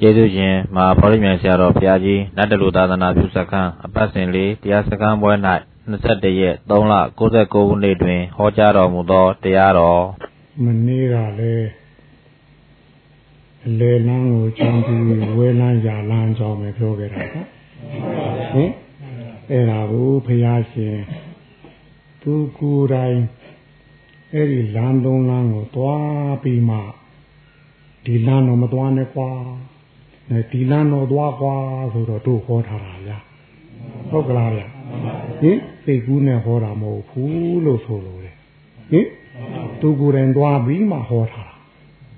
ကျေးဇူးရှင်မဟာဗောဓိမြိုင်ဆရာတော်ဘုရားကြီးနတ်တလူသာသနာပြုစခန်းအပတ်စဉ်လေးတရားစခန်းပွဲ၌21ရက်3လ69ခုနှစ်တွင် ဟောကြားတော်မူသောတရားတော်မနေ့ကလည်းအလေလန်းကိုချမ်းပြီးဝဲလန်းရာလန်းကြောင်းပဲပြောခဲ့တာနော်ဟင်အဲ့ဒါကိုဘုရားရှင်သူကိုယ်တိုင်အဲ့ဒီလမ်းသုံးလမ်းကိုသွားပြီးမှဒီလမ်းတော့မသွားနဲ့ကွာ ဒီလမ်းတော့သွားကွာဆိုတော့တို့ဟောထားတာဗျာဟုတ်ကလားဗျာဟင်စိတ်ကူးနဲ့ဟောတာမဟုတ်ဘူးလို့ဆိုလို့လေဟင်သူကိုယ်တိုင်သွားပြီးမှဟောထားတာ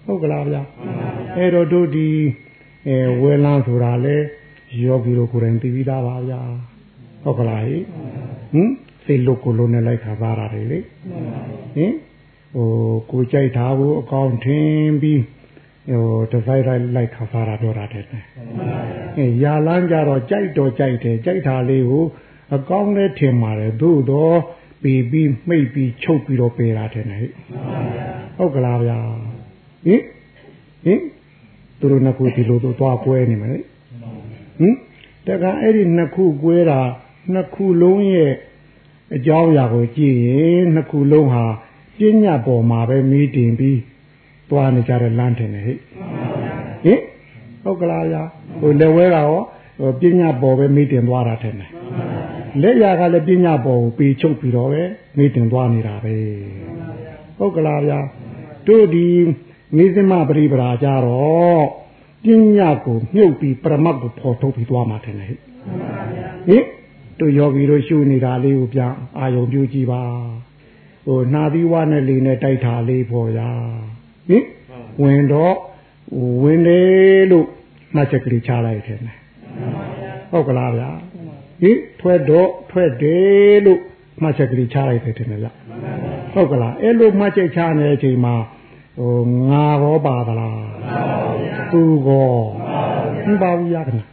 ဟုတ်ကလားဗျာအဲ့တော့တို့ဒီအဲဝဲလန်းဆိုတာလေယောဂီတို့ကိုယ်တိုင်သိပြီးသားပါဗျာဟုတ်ကလားဟင်စိတ်လုတ်ကိုလုံးနဲ့လိုက်ခါပါရတယ်လေဟင်ဟိုကိုကြိုက်တာကိုအကောင့်ထင်းပြီး ဟိုတစိုက်လိုက်လိုက်ခါစားတာပြောတာတဲ့အဲရာလန်းကြတော့ကြိုက်တော့ကြိုက်တယ်ကြိုက်တာလေးကိုအကောင့်နဲ့ထင်ပါတယ်သို့တော့ပြီးပြီးမှိတ်ပြီးချုပ်ပြီးတော့ပေးတာတဲ့ဟဲ့ဟုတ်ကလားဗျာဟင်ဟင်သူတို့နှစ်ခုဒီလိုတော့သွားပွဲနေမယ်လေဟင်တကအဲ့ဒီနှစ်ခုကွဲတာနှစ်ခုလုံးရဲ့အကြောင်းအရာကိုကြည့်ရင်နှစ်ခုလုံးဟာပညာပေါ်မှာပဲမီးတင်ပြီး သွားနေကြတဲ့လမ်းထင်တယ်ဟဲ့ဟင်ဟုတ်ကလားဗျာဟိုလက်ဝဲကရောပညာပေါ်ပဲမီးတင်သွားတာထင်တယ်လက်ရကလည်းပညာပေါ်ကိုပေချုပ်ပြီးတော့ပဲမီးတင်သွားနေတာပဲဟုတ်ကလားဗျာတို့ဒီမိစမပရိပရာကြတော့ပညာကိုမြုပ်ပြီးပရမတ်ကိုဖော်ထုတ်ပြီးသွားမှာထင်တယ်ဟဲ့ဟင်တို့ယောဂီတို့ရှုနေတာလေးကိုပြန်အာယုံပြုကြည့်ပါဟိုနှာသီးဝါနဲ့လေနဲ့တိုက်တာလေးပေါ်ရ ဟင်ဝင်တော့ဝင်တယ်လို့မှတ်ချက်ကလေးချလိုက်တယ်ဟုတ်ကလားဗျာဟင်ထွက်တော့ထွက်တယ်လို့မှတ်ချက်ကလေးချလိုက်တယ်တင်လားဟုတ်ကလားအဲ့လိုမှတ်ချက်ချနေတဲ့အချိန်မှာဟိုငါရောပါသလားသူကောမပါဘူးရခဏဟင်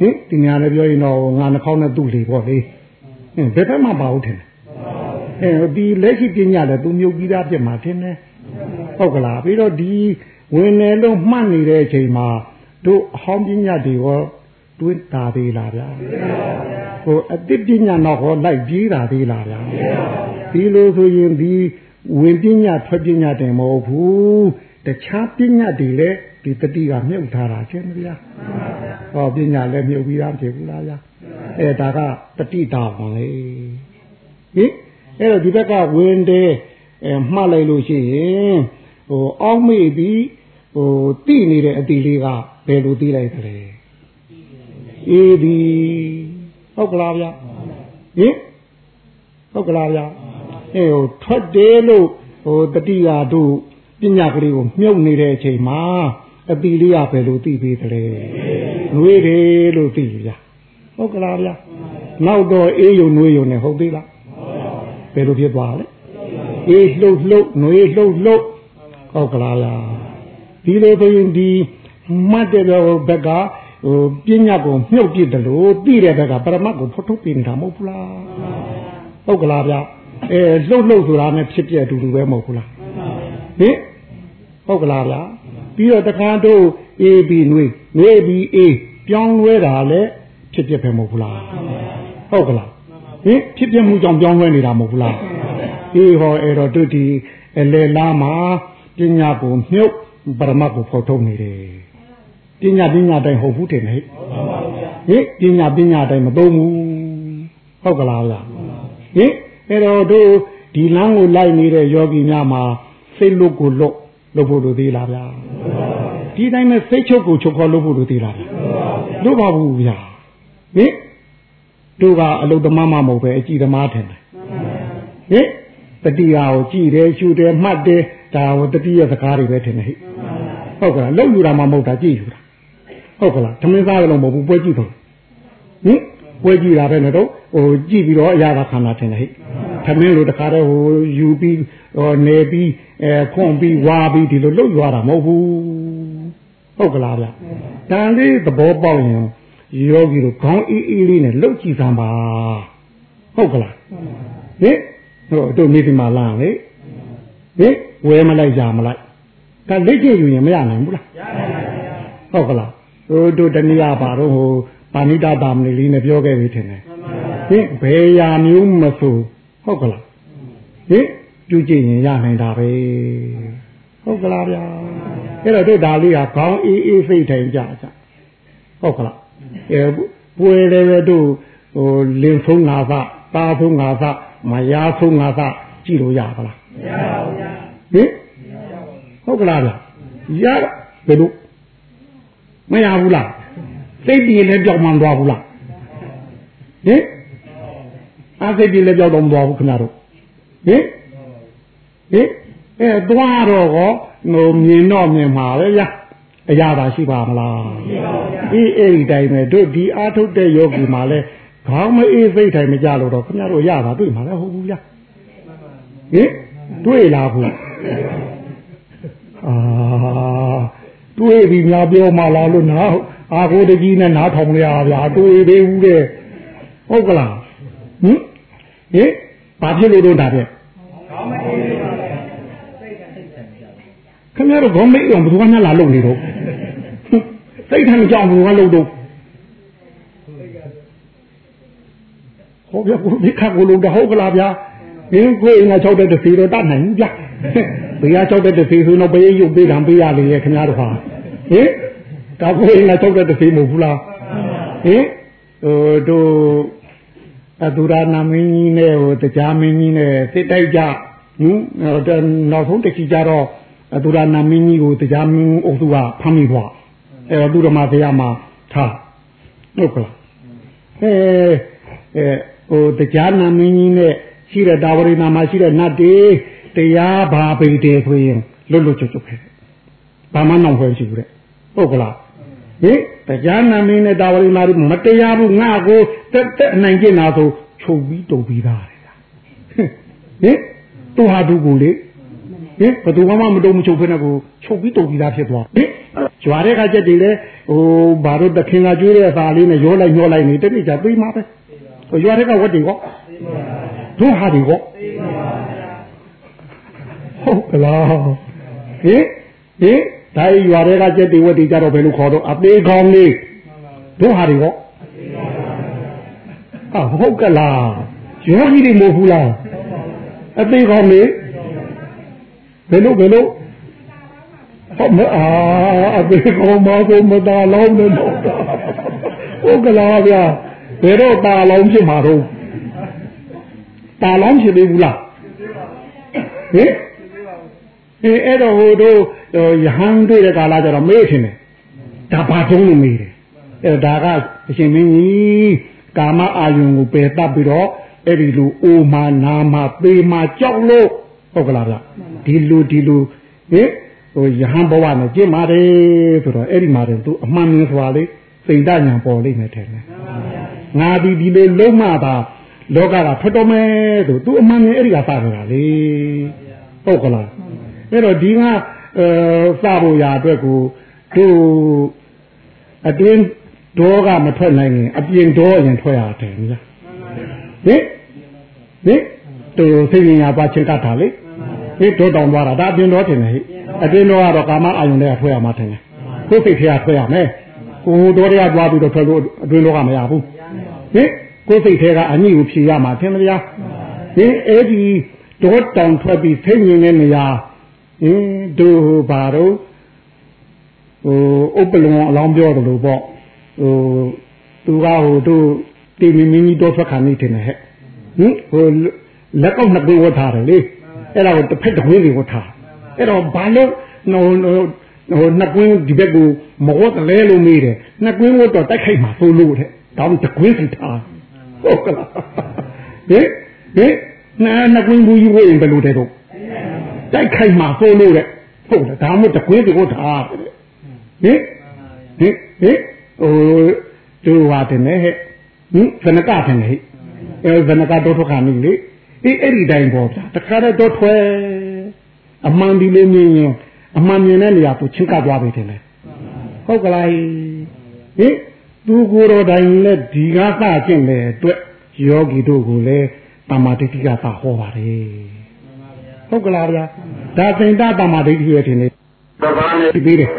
ဟင်ဒီညာလည်းပြောရင်တော့ငါနှာခေါင်းနဲ့သူ့လေပေါ့လေဟင်ဘယ်ဘက်မှပါဘူးထင်တယ်အဲဒီလက်ရှိပညာလည်းသူမြုပ်ပြီးသားဖြစ်မှာထင်တယ် ဟုတ်ကလားပြီးတော့ဒီဝင်နေလို့မှတ်နေတဲ့အချိန်မှာတို့အဟောင်းပညာတွေရောတွင်းတာသေးလားဗျာဟိုအတိပညာတော့ဟောလိုက်ပြေးတာသေးလားဗျာဒီလိုဆိုရင်ဒီဝင်ပညာထွက်ပညာတယ်မဟုတ်ဘူးတခြားပညာတွေလည်းဒီတတိကမြုပ်ထားတာချင်းဗျာဟောပညာလည်းမြုပ်ပြီးသားဖြစ်ဘူးလားဗျာအဲဒါကတတိတာပါလေဟင်အဲ့တော့ဒီဘက်ကဝင်တယ်အဲမှတ်လိုက်လို့ရှိရင် ဟိုအောက်မေ့ပြီးဟိုတိနေတဲ့အတီလေးကဘယ်လိုသိလိုက်သလဲအေးဒီဟုတ်ကလားဗျာဟင်ဟုတ်ကလားဗျာအဲဟိုထွက်တယ်လို့ဟိုတတိယတို့ပညာကလေးကိုမြုပ်နေတဲ့အချိန်မှာအပီလေးကဘယ်လိုသိပေးသလဲနှွေးတယ်လို့သိကြဟုတ်ကလားဗျာနောက်တော့အေးယုံနှွေးယုံနဲ့ဟုတ်သေးလားဘယ်လိုဖြစ်သွားလဲအေးလှုပ်လှုပ်နှွေးလှုပ်လှုပ် ဟုတ်ကလားဗျာဒီလိုဆိုရင်ဒီမှတ်တဲ့ဘက်ကဟိုပညာကိုမြုပ်ပြစ်တယ်လို့သိတဲ့ဘက်ကပရမတ်ကိုဖုတ်ထုတ်ပြင်တာမဟုတ်ဘူးလားဟုတ်ကလားဗျာအဲလှုပ်လှုပ်ဆိုတာနဲ့ဖြစ်ပြအတူတူပဲမဟုတ်ဘူးလားဟင်ဟုတ်ကလားဗျာပြီးတော့တခါတို့ AB နွေနွေ B A ပြောင်းလဲတာလည်းဖြစ်ပြပဲမဟုတ်ဘူးလားဟုတ်ကလားဟင်ဖြစ်ပြမှုကြောင့်ပြောင်းလဲနေတာမဟုတ်ဘူးလားအေးဟောအဲ့တော့တို့ဒီအလေလားမှာ ပညာကိုမြုပ်ပရမတ်ကိုဖော်ထုတ်နေတယ်ပညာပညာတိုင်းဟုတ်ဘူးတင်ဟဲ့ဟင်ပညာပညာတိုင်းမသုံးဘူးဟုတ်ကလားဗျာဟင်အဲ့တော့တို့ဒီလမ်းကိုလိုက်နေတဲ့ယောဂီများမှာစိတ်လွတ်ကိုလွတ်လုပ်ဖို့လိုသေးလားဗျာဒီတိုင်းမဲ့စိတ်ချုပ်ကိုချုပ်ခေါ်လုပ်ဖို့လိုသေးလားဗျာလို့ပါဘူးဗျာဟင်တို့ကအလုသမားမမဟုတ်ပဲအကြည်သမားထင်တယ်ဟင်တတိယကိုကြည်တယ်ရှုတယ်မှတ်တယ် ဒါဟိုတတိယစကားတွေပဲထင်တယ်ဟိဟုတ်ကလားလုံယူတာမှမဟုတ်တာကြည်ယူတာဟုတ်ကလားသမင်းသားလည်းမဟုတ်ဘူးပွဲကြည့်တော့ဟင်ပွဲကြည့်တာပဲနဲ့တော့ဟိုကြည့်ပြီးတော့အရာကခန္ဓာထင်တယ်ဟိသမင်းလိုတခါတော့ဟိုယူပြီးဟိုနေပြီးအဲခွန်ပြီးဝါပြီးဒီလိုလှုပ်ရွာတာမဟုတ်ဘူးဟုတ်ကလားဗျတန်လေးသဘောပေါက်ရင်ယောဂီတို့ခေါင်းအေးအေးလေးနဲ့လှုပ်ကြည့်စမ်းပါဟုတ်ကလားဟင်ဟိုတို့မိဒီမာလာလေ ဟင်ဝဲမလိုက်ကြမလိုက်ဒါလက်ကျယူရင်မရနိုင်ဘူးလားရနိုင်ပါဘူးဟုတ်ကလားဟိုတို့တနည်းပါတော့ဟိုပါဏိတတာမဏိလေးနဲ့ပြောခဲ့ပြီထင်တယ်ဟင်ဘယ်ရာမျိုးမဆိုဟုတ်ကလားဟင်ပြုကြည့်ရင်ရနိုင်တာပဲဟုတ်ကလားဗျာအဲ့တော့တို့ဒါလေးကခေါင်းအေးအေးစိတ်ထိုင်ကြကြဟုတ်ကလားအဲပွေလည်းပဲတို့ဟိုလင်ဆုံးငါသတာဆုံးငါသမယာဆုံးငါသကြည့်လို့ရပါလားမ ရပါဘူးဗျာဟင်ဟုတ်ကလားဗျာရဘယ်လိုမရဘူးလားစိတ်တည်လည်းကြောက်မှန်သွားဘူးလားဟင်အစိတ်တည်လည်းကြောက်တော့မသွားဘူးခင်ဗျားတို့ဟင်ဟင်အဲသွားတော့ဟောဟိုမြင်တော့မြင်မှာပဲဗျာအရာသာရှိပါမလားရှိပါဘူးဗျာအေးအဲ့ဒီတိုင်းပဲတို့ဒီအာထုတ်တဲ့ယောဂီမှာလဲခေါင်းမအေးစိတ်တိုင်းမကြလို့တော့ခင်ဗျားတို့ရတာတွေ့မှာလဲဟုတ်ဘူးဗျာဟင် တွေ့လားဘူးအာတွေ့ပြီများပြောမှလားလို့နာအာကိုတကြီးနဲ့နားထောင်ရဗျာတွေ့သေးဘူးတဲ့ဟုတ်ကလားဟင်ဟင်ဘာဖြစ်လို့တော့ဒါပြခေါင်းမအေးစိတ်ပါလေစိတ်ကစိတ်တယ်ခင်ဗျားတို့ခေါင်းမေးအောင်ဘယ်သူကမှလာလုံနေတော့စိတ်ထမ်းကြောင်ဘယ်သူကလုံတော့ဟောဗျာကိုဒီခါကိုလုံတော့ဟုတ်ကလားဗျာ ဟင်းကိုအင်္ဂါ6တဲ့တစ်စီတော့တတ်နိုင်ဘူးဗျာဘေးက6တဲ့တစ်စီဆိုတော့ဘေးရုပ်ပေးတာပေးရလေခင်ဗျားတို့ဟာဟင်ဒါကိုအင်္ဂါ6တဲ့တစ်စီမဟုတ်ဘူးလားဟင်ဟိုတို့အတူရာနာမင်းကြီးနဲ့ဟိုတရားမင်းကြီးနဲ့စစ်တိုက်ကြဟင်နောက်ဆုံးတစ်ချီကြတော့အတူရာနာမင်းကြီးကိုတရားမင်းအုပ်စုကဖမ်းမိသွားအဲတော့သူတော်မဆရာမထားဟုတ်ကလားအဲအဲဟိုတရားနာမင်းကြီးနဲ့ ရှိတဲ့တာဝရိနာမှာရှိတဲ့နတ်တွေတရားဘာပေတယ်ဆိုရင်လွတ်လွတ်ကျွတ်ကျွတ်ခဲ့တယ်ဘာမှနောက်ဖွဲ့ရှိဘူးတဲ့ဟုတ်ကလားဟင်တရားနာမင်းနဲ့တာဝရိနာတွေမတရားဘူးငါကိုတက်တက်နိုင်ကျင်တာဆိုချုပ်ပြီးတုံပြီးသားတယ်ဟင်သူဟာသူကိုလေဟင်ဘယ်သူမှမတုံမချုပ်ဖ ೇನೆ ကိုချုပ်ပြီးတုံပြီးသားဖြစ်သွားဟင်ကြွားတဲ့ခါကျက်တွေလေဟိုဘာလို့တခင်ကကျွေးတဲ့အစာလေးနဲ့ရောလိုက်ညှောလိုက်နေတတိကျသိမှာပဲဟိုရွာတဲ့ကဝတ်တွေကော တို့ဟာတွေကောဟုတ်ကလားဟင်ဟင်ဒါရွာတဲ့ကကျက်တွေဝတ်တွေကြတော့ဘယ်လိုခေါ်တော့အသေးကောင်းလေးတို့ဟာတွေကောဟာဟုတ်ကလားယောဂီတွေမဟုတ်ဘူးလားအသေးကောင်းလေးဘယ်လိုဘယ်လိုဟုတ်မအာအသေးကောင်းမကိုမတာလောင်းနေတော့ဟုတ်ကလားဗျာဘယ်တော့ตาလောင်းဖြစ်မှာတော့ ตาလောင်းဖြစ်သေးဘူးလားဟင်အဲအဲ့တော့ဟိုတို့ယဟန်တွေ့တဲ့ကာလကျတော့မေးထင်တယ်ဒါဘာတုံးလို့မေးတယ်အဲ့ဒါကအရှင်မင်းကြီးကာမအာယုံကိုပယ်တတ်ပြီးတော့အဲ့ဒီလိုအိုမာနာမာပေမာကြောက်လို့ဟုတ်ကလားဗျဒီလိုဒီလိုဟင်ဟိုယဟန်ဘဝနဲ့ကြင်ပါတယ်ဆိုတော့အဲ့ဒီမှာတော့သူအမှန်မြင်စွာလေးစိတ်ဓာတ်ညာပေါ်လိမ့်မယ်ထင်တယ်ငါဒီဒီလေးလုံးမတာ လောကကထွက်တော်မယ်ဆိုသူအမှန်မြင်အဲ့ဒီကစကြတာလေဟုတ်ကလားအဲ့တော့ဒီကအဲစဖို့ရာအတွက်ကိုတို့အတွင်းဒေါကမထွက်နိုင်ရင်အပြင်ဒေါအရင်ထွက်ရတယ်ဗျာဟင်ဟင်တို့သိဉာပါချင်းကတ်တာလေဟင်ဒေါတောင်သွားတာဒါအပြင်ဒေါထင်တယ်ဟိအတွင်းဒေါကတော့ကာမအာယုန်တွေကထွက်ရမှာထင်တယ်ကိုယ်စိတ်ထဲကထွက်ရမယ်ကိုယ်ဒေါတွေကသွားပြီးတော့ထွက်လို့အတွင်းဒေါကမရဘူးဟင် ကိုယ်စိတ်ထဲကအညိကိုဖြေရမှာထင်မလားဟင်အဲ့ဒီဒေါတောင်ထွက်ပြီးသိဉာတဲ့နေရာဟင်းတို့ဘာတော့ဟိုဥပလုံအလောင်းပြောတယ်လို့ပေါ့ဟိုသူကဟိုတို့တီမီမင်းကြီးတော့ထွက်ခါနေတယ်ဟဲ့ဟင်ဟိုလက်ကောက်နှစ်ပေးဝတ်ထားတယ်လေအဲ့ဒါကိုတစ်ဖက်တစ်ဝင်းတွေဝတ်ထားအဲ့တော့ဘာလို့ဟိုဟိုနှစ်ကွင်းဒီဘက်ကိုမဝတ်လဲလို့မေးတယ်နှစ်ကွင်းဝတ်တော့တိုက်ခိုက်မှာဆိုလို့တဲ့ဒါမှတစ်ကွင်းစီထား ဟုတ်ကလားဟင်ဟင်နှစ်ကွင်းဘူးကြီးဝတ်ရင်ဘယ်လိုတဲ့တော့တိုက်ခိုက်မှာဆိုလို့တဲ့ဟုတ်တယ်ဒါမှမဟုတ်တကွင်းတကွထားတဲ့ဟင်ဟင်ဟင်ဟိုတို့ဟာတယ်နဲ့ဟဲ့ဟင်ဇနကတယ်နဲ့ဟဲ့အဲဇနကတော့ထွက်ခါနေလေအေးအဲ့ဒီတိုင်းပေါ့ဗျာတခါတော့ထွဲအမှန်ဒီလေးမြင်ရင်အမှန်မြင်တဲ့နေရာသူချင်းကပ်သွားပြီတယ်လေဟုတ်ကလားဟင် သူကိုယ်တော်တိုင်နဲ့ဒီကားစကျင့်တဲ့အတွက်ယောဂီတို့ကိုလည်းတမာတိတိကသာဟောပါတယ်ဟုတ်ကလားဗျာဒါစိန်တတမဒိဋ္ဌိရဲ့ထင်နေတဘာနဲ့ပြီးတယ်ဟ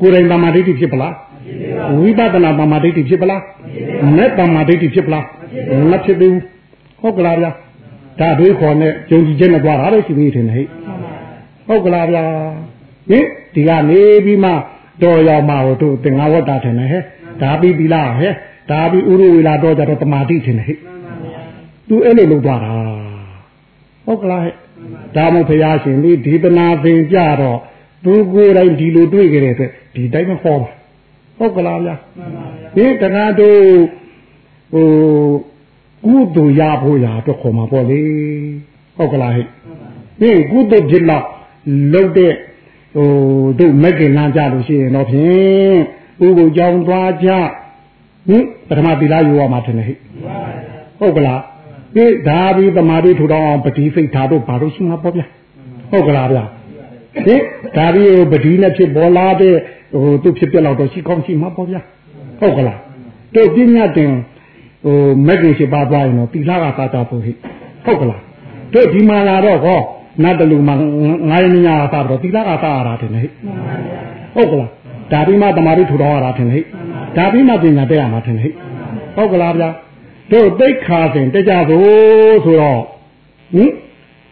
ကိုယ်တိုင်တမာဒိဋ္ဌိဖြစ်ပလားဝိပဿနာတမာဒိဋ္ဌိဖြစ်ပလားမဲ့တမာဒိဋ္ဌိဖြစ်ပလားမဖြစ်သေးဘူးဟုတ်ကလားဗျာဒါတွေးခေါ်နဲ့ယုံကြည်ချက်နဲ့ကြွားတာလို့ရှိသေးတယ်ဟဲ့ဟုတ်ကလားဗျာဟင်ဒီကနေပြီးမှတော်ရောက်မှတို့သင်္ဃဝတ္တထင်တယ်ဟဲ့ ဒါပြီးပြီလားဟဲ့ဒါပြီးဥရဝေလာတော့ကြတော့တမာတိထင်တယ်ဟဲ့သူအဲ့လိုလုပ်သွားတာဟုတ်ကလားဟဲ့ဒါမှဘုရားရှင်ဒီဒီပနာသင်ကြတော့သူကိုယ်တိုင်ဒီလိုတွေ့ကြတဲ့အတွက်ဒီတိုင်းမဟောပါဟုတ်ကလားဗျာဒီတခါတို့ဟိုကုသိုလ်ရဖို့ရာတော့ခေါ်မှာပေါ့လေဟုတ်ကလားဟဲ့ဒီကုသိုလ်ဖြစ်တော့လုတ်တဲ့ဟိုတို့မက်ကင်လမ်းကြလို့ရှိရင်တော့ဖြင့် ဥပုကြောင်းသွားကြဟင်ပထမသီလယူရမှာထင်တယ်ဟဲ့ဟုတ်ကလားဒီဒါပြီးတမာတိထူထောင်အောင်ပတိစိတ်ဓာတ်တို့ဘာလို့ရှိမှာပေါ့ဗျာဟုတ်ကလားဗျာဟင်ဒါပြီးပတိနဲ့ဖြစ်ပေါ်လာတဲ့ဟိုသူဖြစ်ပြလောက်တော့ရှိကောင်းရှိမှာပေါ့ဗျာဟုတ်ကလားတို့ပညာတင်ဟိုမက်ကင်ရှိပါသွားရင်တော့သီလကသာတာဖို့ဟိဟုတ်ကလားတို့ဒီမှာလာတော့ဟောနတ်တလူမှာငါးရင်းညာသာတော့သီလကသာရတာတင်ဟိဟုတ်ကလား ဒါပြီးမှတမာတိထူထောင်ရတာတင်ဟိဒါပြီးမှပညာတက်ရမှာတင်ဟိဟုတ်ကလားဗျာတို့တိတ်ခါစဉ်တကြဖို့ဆိုတော့ဟင်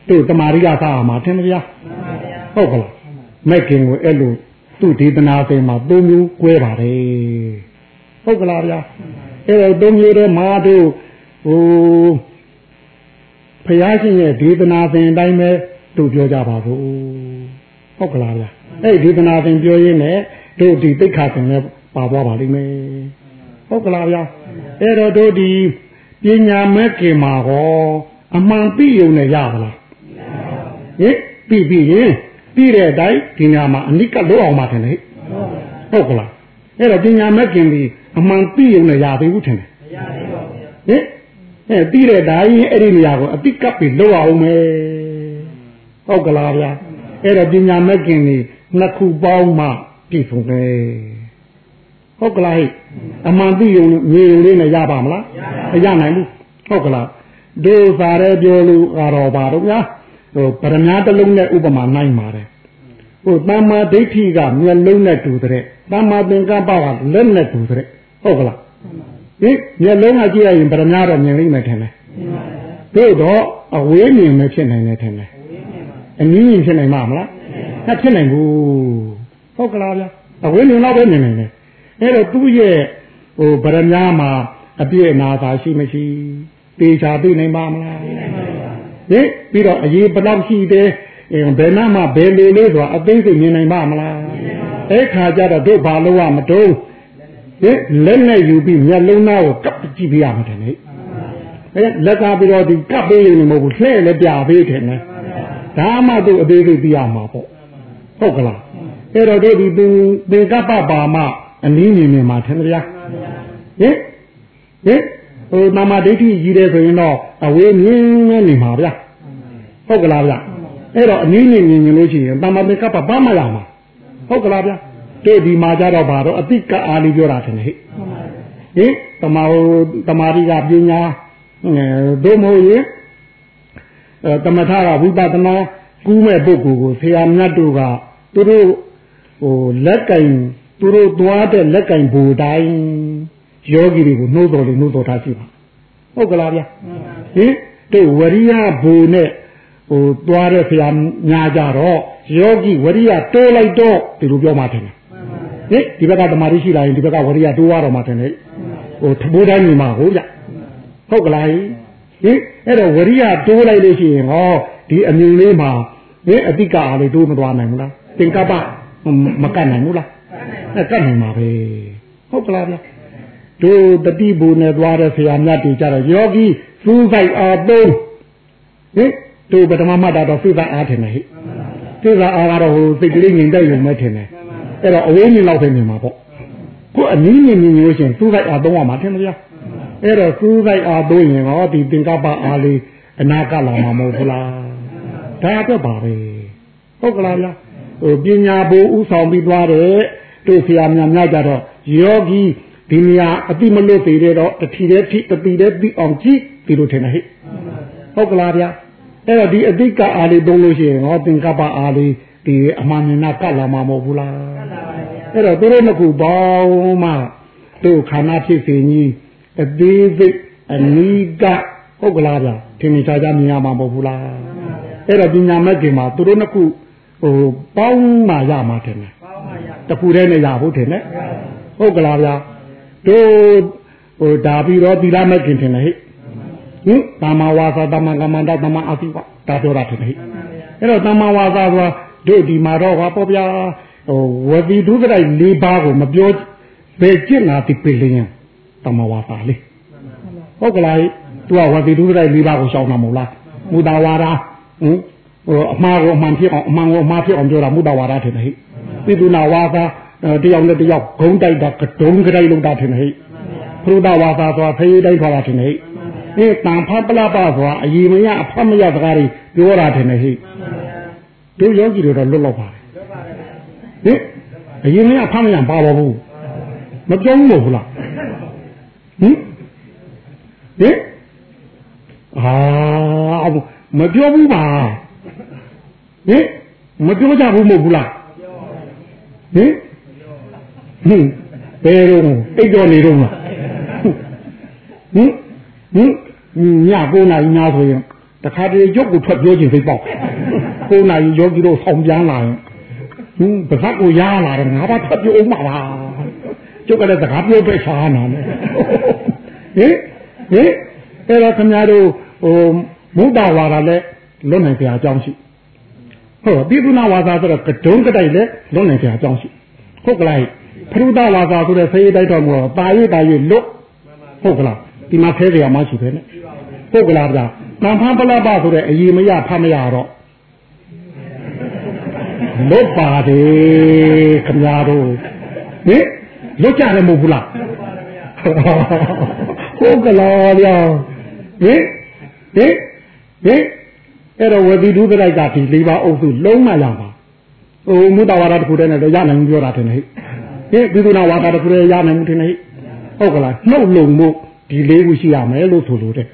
တို့တမာတိကသာရမှာတင်ဗျာဟုတ်ကလားမက်ကင်ကိုအဲ့လိုသူ့ဒေသနာစဉ်မှာသုံးမျိုး꿰ပါတယ်ဟုတ်ကလားဗျာအဲ့တော့သုံးမျိုးတည်းမှာတို့ဟိုဖယားရှင်ရဲ့ဒေသနာစဉ်အတိုင်းပဲတို့ပြောကြပါဘူးဟုတ်ကလားဗျာအဲ့ဒီဒေသနာစဉ်ပြောရင်းနဲ့ တို့ဒီတိတ်ခါစဉ်နဲ့ပါသွားပါလိမ့်မယ်ဟုတ်ကလားဗျာအဲ့တော့တို့ဒီပညာမဲ့ကေမှာဟောအမှန်သိုံနဲ့ရပါလားဟင်ပြီပြီရင်ပြီးတဲ့အတိုင်းဒီညာမှာအနိကလို့အောင်မှထင်တယ်ဟုတ်ကလားအဲ့တော့ပညာမဲ့ခင်ပြီးအမှန်သိုံနဲ့ရသေးဘူးထင်တယ်မရသေးပါဘူးဟင်အဲပြီးတဲ့အတိုင်းအဲ့ဒီနေရာကိုအတိကပ်ပြီးလို့အောင်မယ်ဟုတ်ကလားဗျာအဲ့တော့ပညာမဲ့ခင်ပြီးနှစ်ခုပေါင်းမှ ပြည့်စုံတယ်ဟုတ်ကလားဟိအမှန်သိုံမြေုံလေးနဲ့ရပါမလားမရနိုင်ဘူးဟုတ်ကလားဒုစာရဲပြောလို့ကတော့ပါတော့ဗျာဟိုပရမတ်တလုံးနဲ့ဥပမာနိုင်ပါတယ်ဟိုတမ္မာဒိဋ္ဌိကမျက်လုံးနဲ့တူတဲ့တမ္မာသင်္ကပ္ပကလက်နဲ့တူတဲ့ဟုတ်ကလားဟင်မျက်လုံးကကြည့်ရရင်ပရမတ်တော့မြင်လိမ့်မယ်ထင်တယ်တို့တော့အဝေးမြင်မဖြစ်နိုင်နဲ့ထင်တယ်အနည်းမြင်ဖြစ်နိုင်မှာမလားမဖြစ်နိုင်ဘူး ဟုတ်ကလားဗျအဝေးမြင်တော့ပဲမြင်နိုင်တယ်အဲ့တော့သူ့ရဲ့ဟိုဗရမ ्या မှာအပြည့်အနာသာရှိမရှိတေချာသိနိုင်ပါမလားဟင်ပြီးတော့အရေးဘလောက်ရှိတယ်ဘယ်နာမှဘယ်လိုလေးဆိုတာအသိစိတ်မြင်နိုင်ပါမလားအဲ့ခါကျတော့တို့ဘာလို့ရမတုံးဟင်လက်နဲ့ယူပြီးမျက်လုံးသားကိုကပ်ကြည့်ပြရမှာတယ်လေအဲလက်ကားပြီးတော့ဒီကပ်ပေးရင်မဟုတ်ဘူးလှဲ့လည်းပြပေးတယ်နဲ့ဒါမှတို့အသေးစိတ်ပြရမှာပေါ့ဟုတ်ကလား အဲ့တော့တို့ဒီသင်သင်ကပ္ပပါမအနည်းမြင်မြင်မှာထင်ကြဟင်ဟင်ဟိုနာမဒိဋ္ဌိကြီးတယ်ဆိုရင်တော့အဝေးမြင်နေနေမှာဗျာဟုတ်ကလားဗျာအဲ့တော့အနည်းနည်းမြင်မြင်လို့ရှိရင်တမ္မာသင်္ကပ္ပဘာမှရမှာဟုတ်ကလားဗျာတို့ဒီမှာကြတော့ဘာတော့အတိကအားလေးပြောတာထင်တယ်ဟဲ့ဟင်တမာဟိုတမာရီကပညာဒုမဟုတ်ရင်တမထကဝိပဿနာကူးမဲ့ပုဂ္ဂိုလ်ကိုဆရာမြတ်တို့ကသူတို့ ဟိုလက်ကင်သူတို့သွားတဲ့လက်ကင်ဘူတိုင်းယောဂီတွေကိုနှိုးတော်လို့နှိုးတော်ထားရှိပါဟုတ်ကလားဗျာဟင်တို့ဝရိယဘူနဲ့ဟိုသွားတဲ့ဆရာညာကြတော့ယောဂီဝရိယတိုးလိုက်တော့ဒီလိုပြောမှတယ်ဟင်ဒီဘက်ကတမာတိရှိလာရင်ဒီဘက်ကဝရိယတိုးရတော့မှတယ်ဟိုထဘိုးတိုင်းညီမဟုတ်ဗျဟုတ်ကလားဟင်အဲ့တော့ဝရိယတိုးလိုက်လို့ရှိရင်ဟောဒီအမြင်လေးမှာဟင်အတိကအားလေးတိုးမသွားနိုင်ဘူးလားသင်္ကပ္ပ မကတ်နိုင်ဘူးလားအဲကတ်နိုင်မှာပဲဟုတ်ကလားဗျတို့တတိဘူနဲ့သွားတဲ့ဆရာမြတ်တွေကြတော့ယောဂီစူးစိုက်အားသုံးဟင်တို့ပထမမှတ်တာတော့စိတ်သာအားထင်တယ်ဟိစိတ်သာအားကတော့ဟိုစိတ်ကလေးငြိမ်သက်ရုံနဲ့ထင်တယ်အဲ့တော့အဝေးမြင်လောက်ပဲမြင်မှာပေါ့ကိုအနည်းငယ်မြင်လို့ရှင်စူးစိုက်အားသုံးရမှာထင်မလားအဲ့တော့စူးစိုက်အားသုံးရင်ဟောဒီသင်္ကပ္ပအားလေးအနာကလာမှာမဟုတ်ဘူးလားဒါအတွက်ပါပဲဟုတ်ကလားဗျာ ဟိုပညာဘိုးဥဆောင်ပြီးသွားတယ်တို့ဆရာများများကြတော့ယောဂီဒီနေရာအတိမလွတ်သေးတဲ့တော့တတိတဲ့တိတတိတဲ့ပြီးအောင်ကြည့်ဒီလိုထင်တယ်ဟဲ့ဟုတ်ကလားဗျာအဲ့တော့ဒီအတိကအားလေးသုံးလို့ရှိရင်ဟောသင်္ကပ္ပအားလေးဒီအမှန်မြင်နာကတ်လာမှာမဟုတ်ဘူးလားအဲ့တော့သူတို့နှစ်ခုပေါင်းမှတို့ခန္ဓာဖြစ်စဉ်ကြီးအသေးစိတ်အနိကဟုတ်ကလားဗျာထင်ရှားကြမြင်ရမှာမဟုတ်ဘူးလားအဲ့တော့ပညာမဲ့ခင်မှာသူတို့နှစ်ခု ဟိုပေါင်းမှရမှာတယ်တခုတည်းနဲ့ရဖို့တယ်နဲ့ဟုတ်ကလားဗျာတို့ဟိုဒါပြီးတော့သီလမဲ့ခင်ထင်တယ်ဟဲ့ဟင်တမဝါစာတမကမန္တတမအသိဝဒါပြောတာထင်တယ်ဟဲ့အဲ့တော့တမဝါစာဆိုတာတို့ဒီမှာတော့ဟောပေါ့ဗျာဟိုဝတိဒုက္ခလိုက်၄ပါးကိုမပြောဘယ်ကျင့်လာတိပိလင်းတမဝါစာလေးဟုတ်ကလားသူကဝတိဒုက္ခလိုက်၄ပါးကိုရှောင်တာမဟုတ်လားမူတာဝါဒဟင် ဟိုအမှားကိုအမှန်ဖြစ်အောင်အမှန်ကိုအမှားဖြစ်အောင်ပြောတာမူတာဝါဒထင်တယ်ဟဲ့ပိတုနာဝါစာတယောက်နဲ့တယောက်ဂုံးတိုက်တာကတုံးကြိုက်လို့တာထင်တယ်ဟဲ့ဘုရားဝါစာဆိုတာဖေးတိုင်းထွာတာထင်တယ်ဟဲ့အဲတန်ဖပလပဆိုတာအยีမရအဖမရစကားတွေပြောတာထင်တယ်ဟဲ့တို့ယောဂီတွေတော့လွတ်လောက်ပါတယ်ဟင်အရင်ကအဖမရပါပါဘူးမပြောဘူးလို့လားဟင်ဟင်အာမပြောဘူးပါ ဟင်မပြောကြဘူးမဟုတ်ဘူးလားဟင်ဟင်ဘယ်တော့အိတ်တော်နေတော့ဟင်ဟင်ည9နာရီနာဆိုရင်တခါတည်းရုပ်ကိုထွက်ပြောခြင်းစိတ်ပေါက်9နာရီယောဂီတို့ဆောင်ပြန်လာရင်ဟင်းပဇက်ကိုရလာတယ်ငါဘာထွက်ပြောအောင်ပါလားကျုပ်ကလည်းစကားပြောပဲရှားနာမယ်ဟင်ဟင်အဲ့တော့ခင်ဗျားတို့ဟိုမုဒ္ဒဝါဒလည်းလွတ်နိုင်ကြအကြောင်းရှိ ဟုတ်ပိသုနာဝါစာဆိုတော့ကဒုံးကတိုက်လည်းလွတ်နိုင်ကြအကြောင်းရှိဟုတ်ကလားဖရုဒဝါစာဆိုတဲ့ဆေးတိုက်တော်မူတော့တာရတာရလွတ်ဟုတ်ကလားဒီမှာဆဲကြရမရှိပဲနဲ့ဟုတ်ကလားဗျာတန်ဖန်ပလပဆိုတဲ့အည်မရဖမရတော့လွတ်ပါတယ်ခင်ဗျားတို့ဟင်လွတ်ကြတယ်မဟုတ်ဘူးလားဟုတ်ကလားဗျာဟင်ဟင်ဟင် အဲ့တော့ဝေဒီဒုဒလိုက်ကဒီ၄ပါးအုပ်စုလုံးမရပါဟိုမုတ္တဝါဒတစ်ခုတည်းနဲ့တော့ရနိုင်ပြောတာထင်တယ်ဟဲ့ဒီကုနာဝါဒတစ်ခုတည်းရနိုင်မှုထင်တယ်ဟုတ်ကလားနှုတ်လုံမှုဒီလေးခုရှိရမယ်လို့ဆိုလို့တဲ့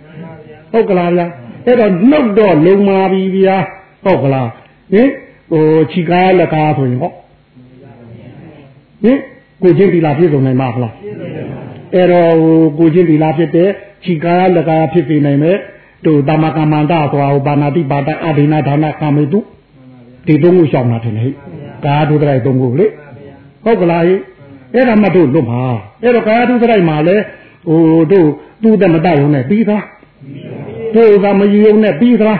ဟုတ်ကလားဗျာအဲ့တော့နှုတ်တော့လုံမာပြီဗျာဟုတ်ကလားဟင်ဟိုခြိကားလက်ကားဆိုရင်ဟောဟင်ကိုချင်းဒီလာပြည့်စုံနိုင်မှာလားအဲ့တော့ကိုချင်းဒီလာဖြစ်တဲ့ခြိကားလက်ကားဖြစ်နေနိုင်မယ် တို့တမကမန္တသွားဟိုဘာနာတိပါဒအဒိနာဒါနကာမေတုဒီသုံးခုရှောင်တာထင်တယ်ကာဒုဒရိုက်သုံးခုလေဟုတ်ကလားအဲ့ဒါမှတို့လွတ်မှာအဲ့တော့ကာဒုဒရိုက်မှာလဲဟိုတို့သူ့တမတရုံနဲ့ပြီးသားတို့ကမယူုံနဲ့ပြီးသား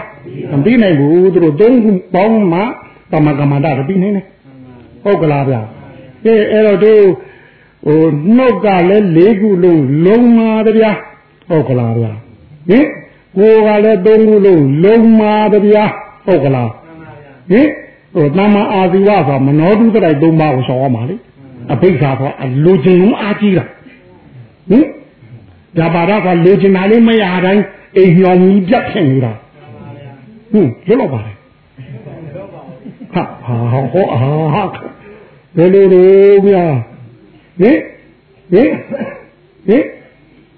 မပြီးနိုင်ဘူးသူတို့သုံးခုပေါင်းမှတမကမန္တပြီးနေတယ်ဟုတ်ကလားဗျာအဲအဲ့တော့တို့ဟိုနှုတ်ကလည်း၄ခုလုံးလုံးမာဗျာဟုတ်ကလားဗျာဟင် ကိုယ်ကလည်းသုံးခုလုံးလုံးမာဗျာဟုတ်ကလားဟင်ဟိုတမ္မာအာဇီဝဆိုမနောတုတ္တရိုက်သုံးပါးကိုရှောင်ရမှာလေအဘိဓါဆိုအလိုချင်လုံးအားကြီးတာဟင်ဒါပါတော့ကလိုချင်တာလေးမရတိုင်းအိမ်ညောင်ကြီးပြတ်ဖြစ်နေတာဟင်လွတ်တော့ပါတယ်ဟာဟာဟောအာဘယ်လိုလဲဗျာဟင်ဟင်ဟင်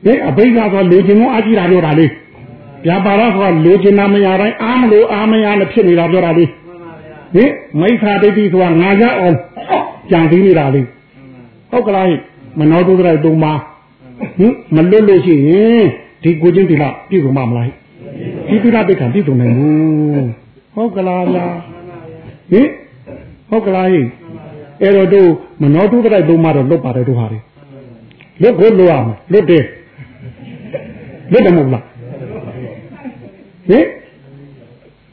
ဟင်အဘိဓါဆိုလိုချင်လုံးအားကြီးတာပြောတာလေ ဗျာပါတော့ကလိုချင်တာမရတိုင်းအားမလို့အားမရနဲ့ဖြစ်နေတာပြောတာလေဟင်မိစ္ဆာဒိဋ္ဌိဆိုတာငါရအောင်ကြံပြီးနေတာလေဟုတ်ကလားမနောတုဒ္ဒရိုက်တုံးပါဟင်မလွတ်လို့ရှိရင်ဒီကိုချင်းဒီလားပြည့်စုံမှာမလားဒီပိဋကပိဋကပြည့်စုံနိုင်ဘူးဟုတ်ကလားဗျာဟင်ဟုတ်ကလားဟင်အဲ့တော့တို့မနောတုဒ္ဒရိုက်တုံးမှာတော့လွတ်ပါတယ်တို့ဟာလေလွတ်ကိုလွတ်ရမယ်လွတ်တယ်လွတ်တယ်မဟုတ်လား ဟင်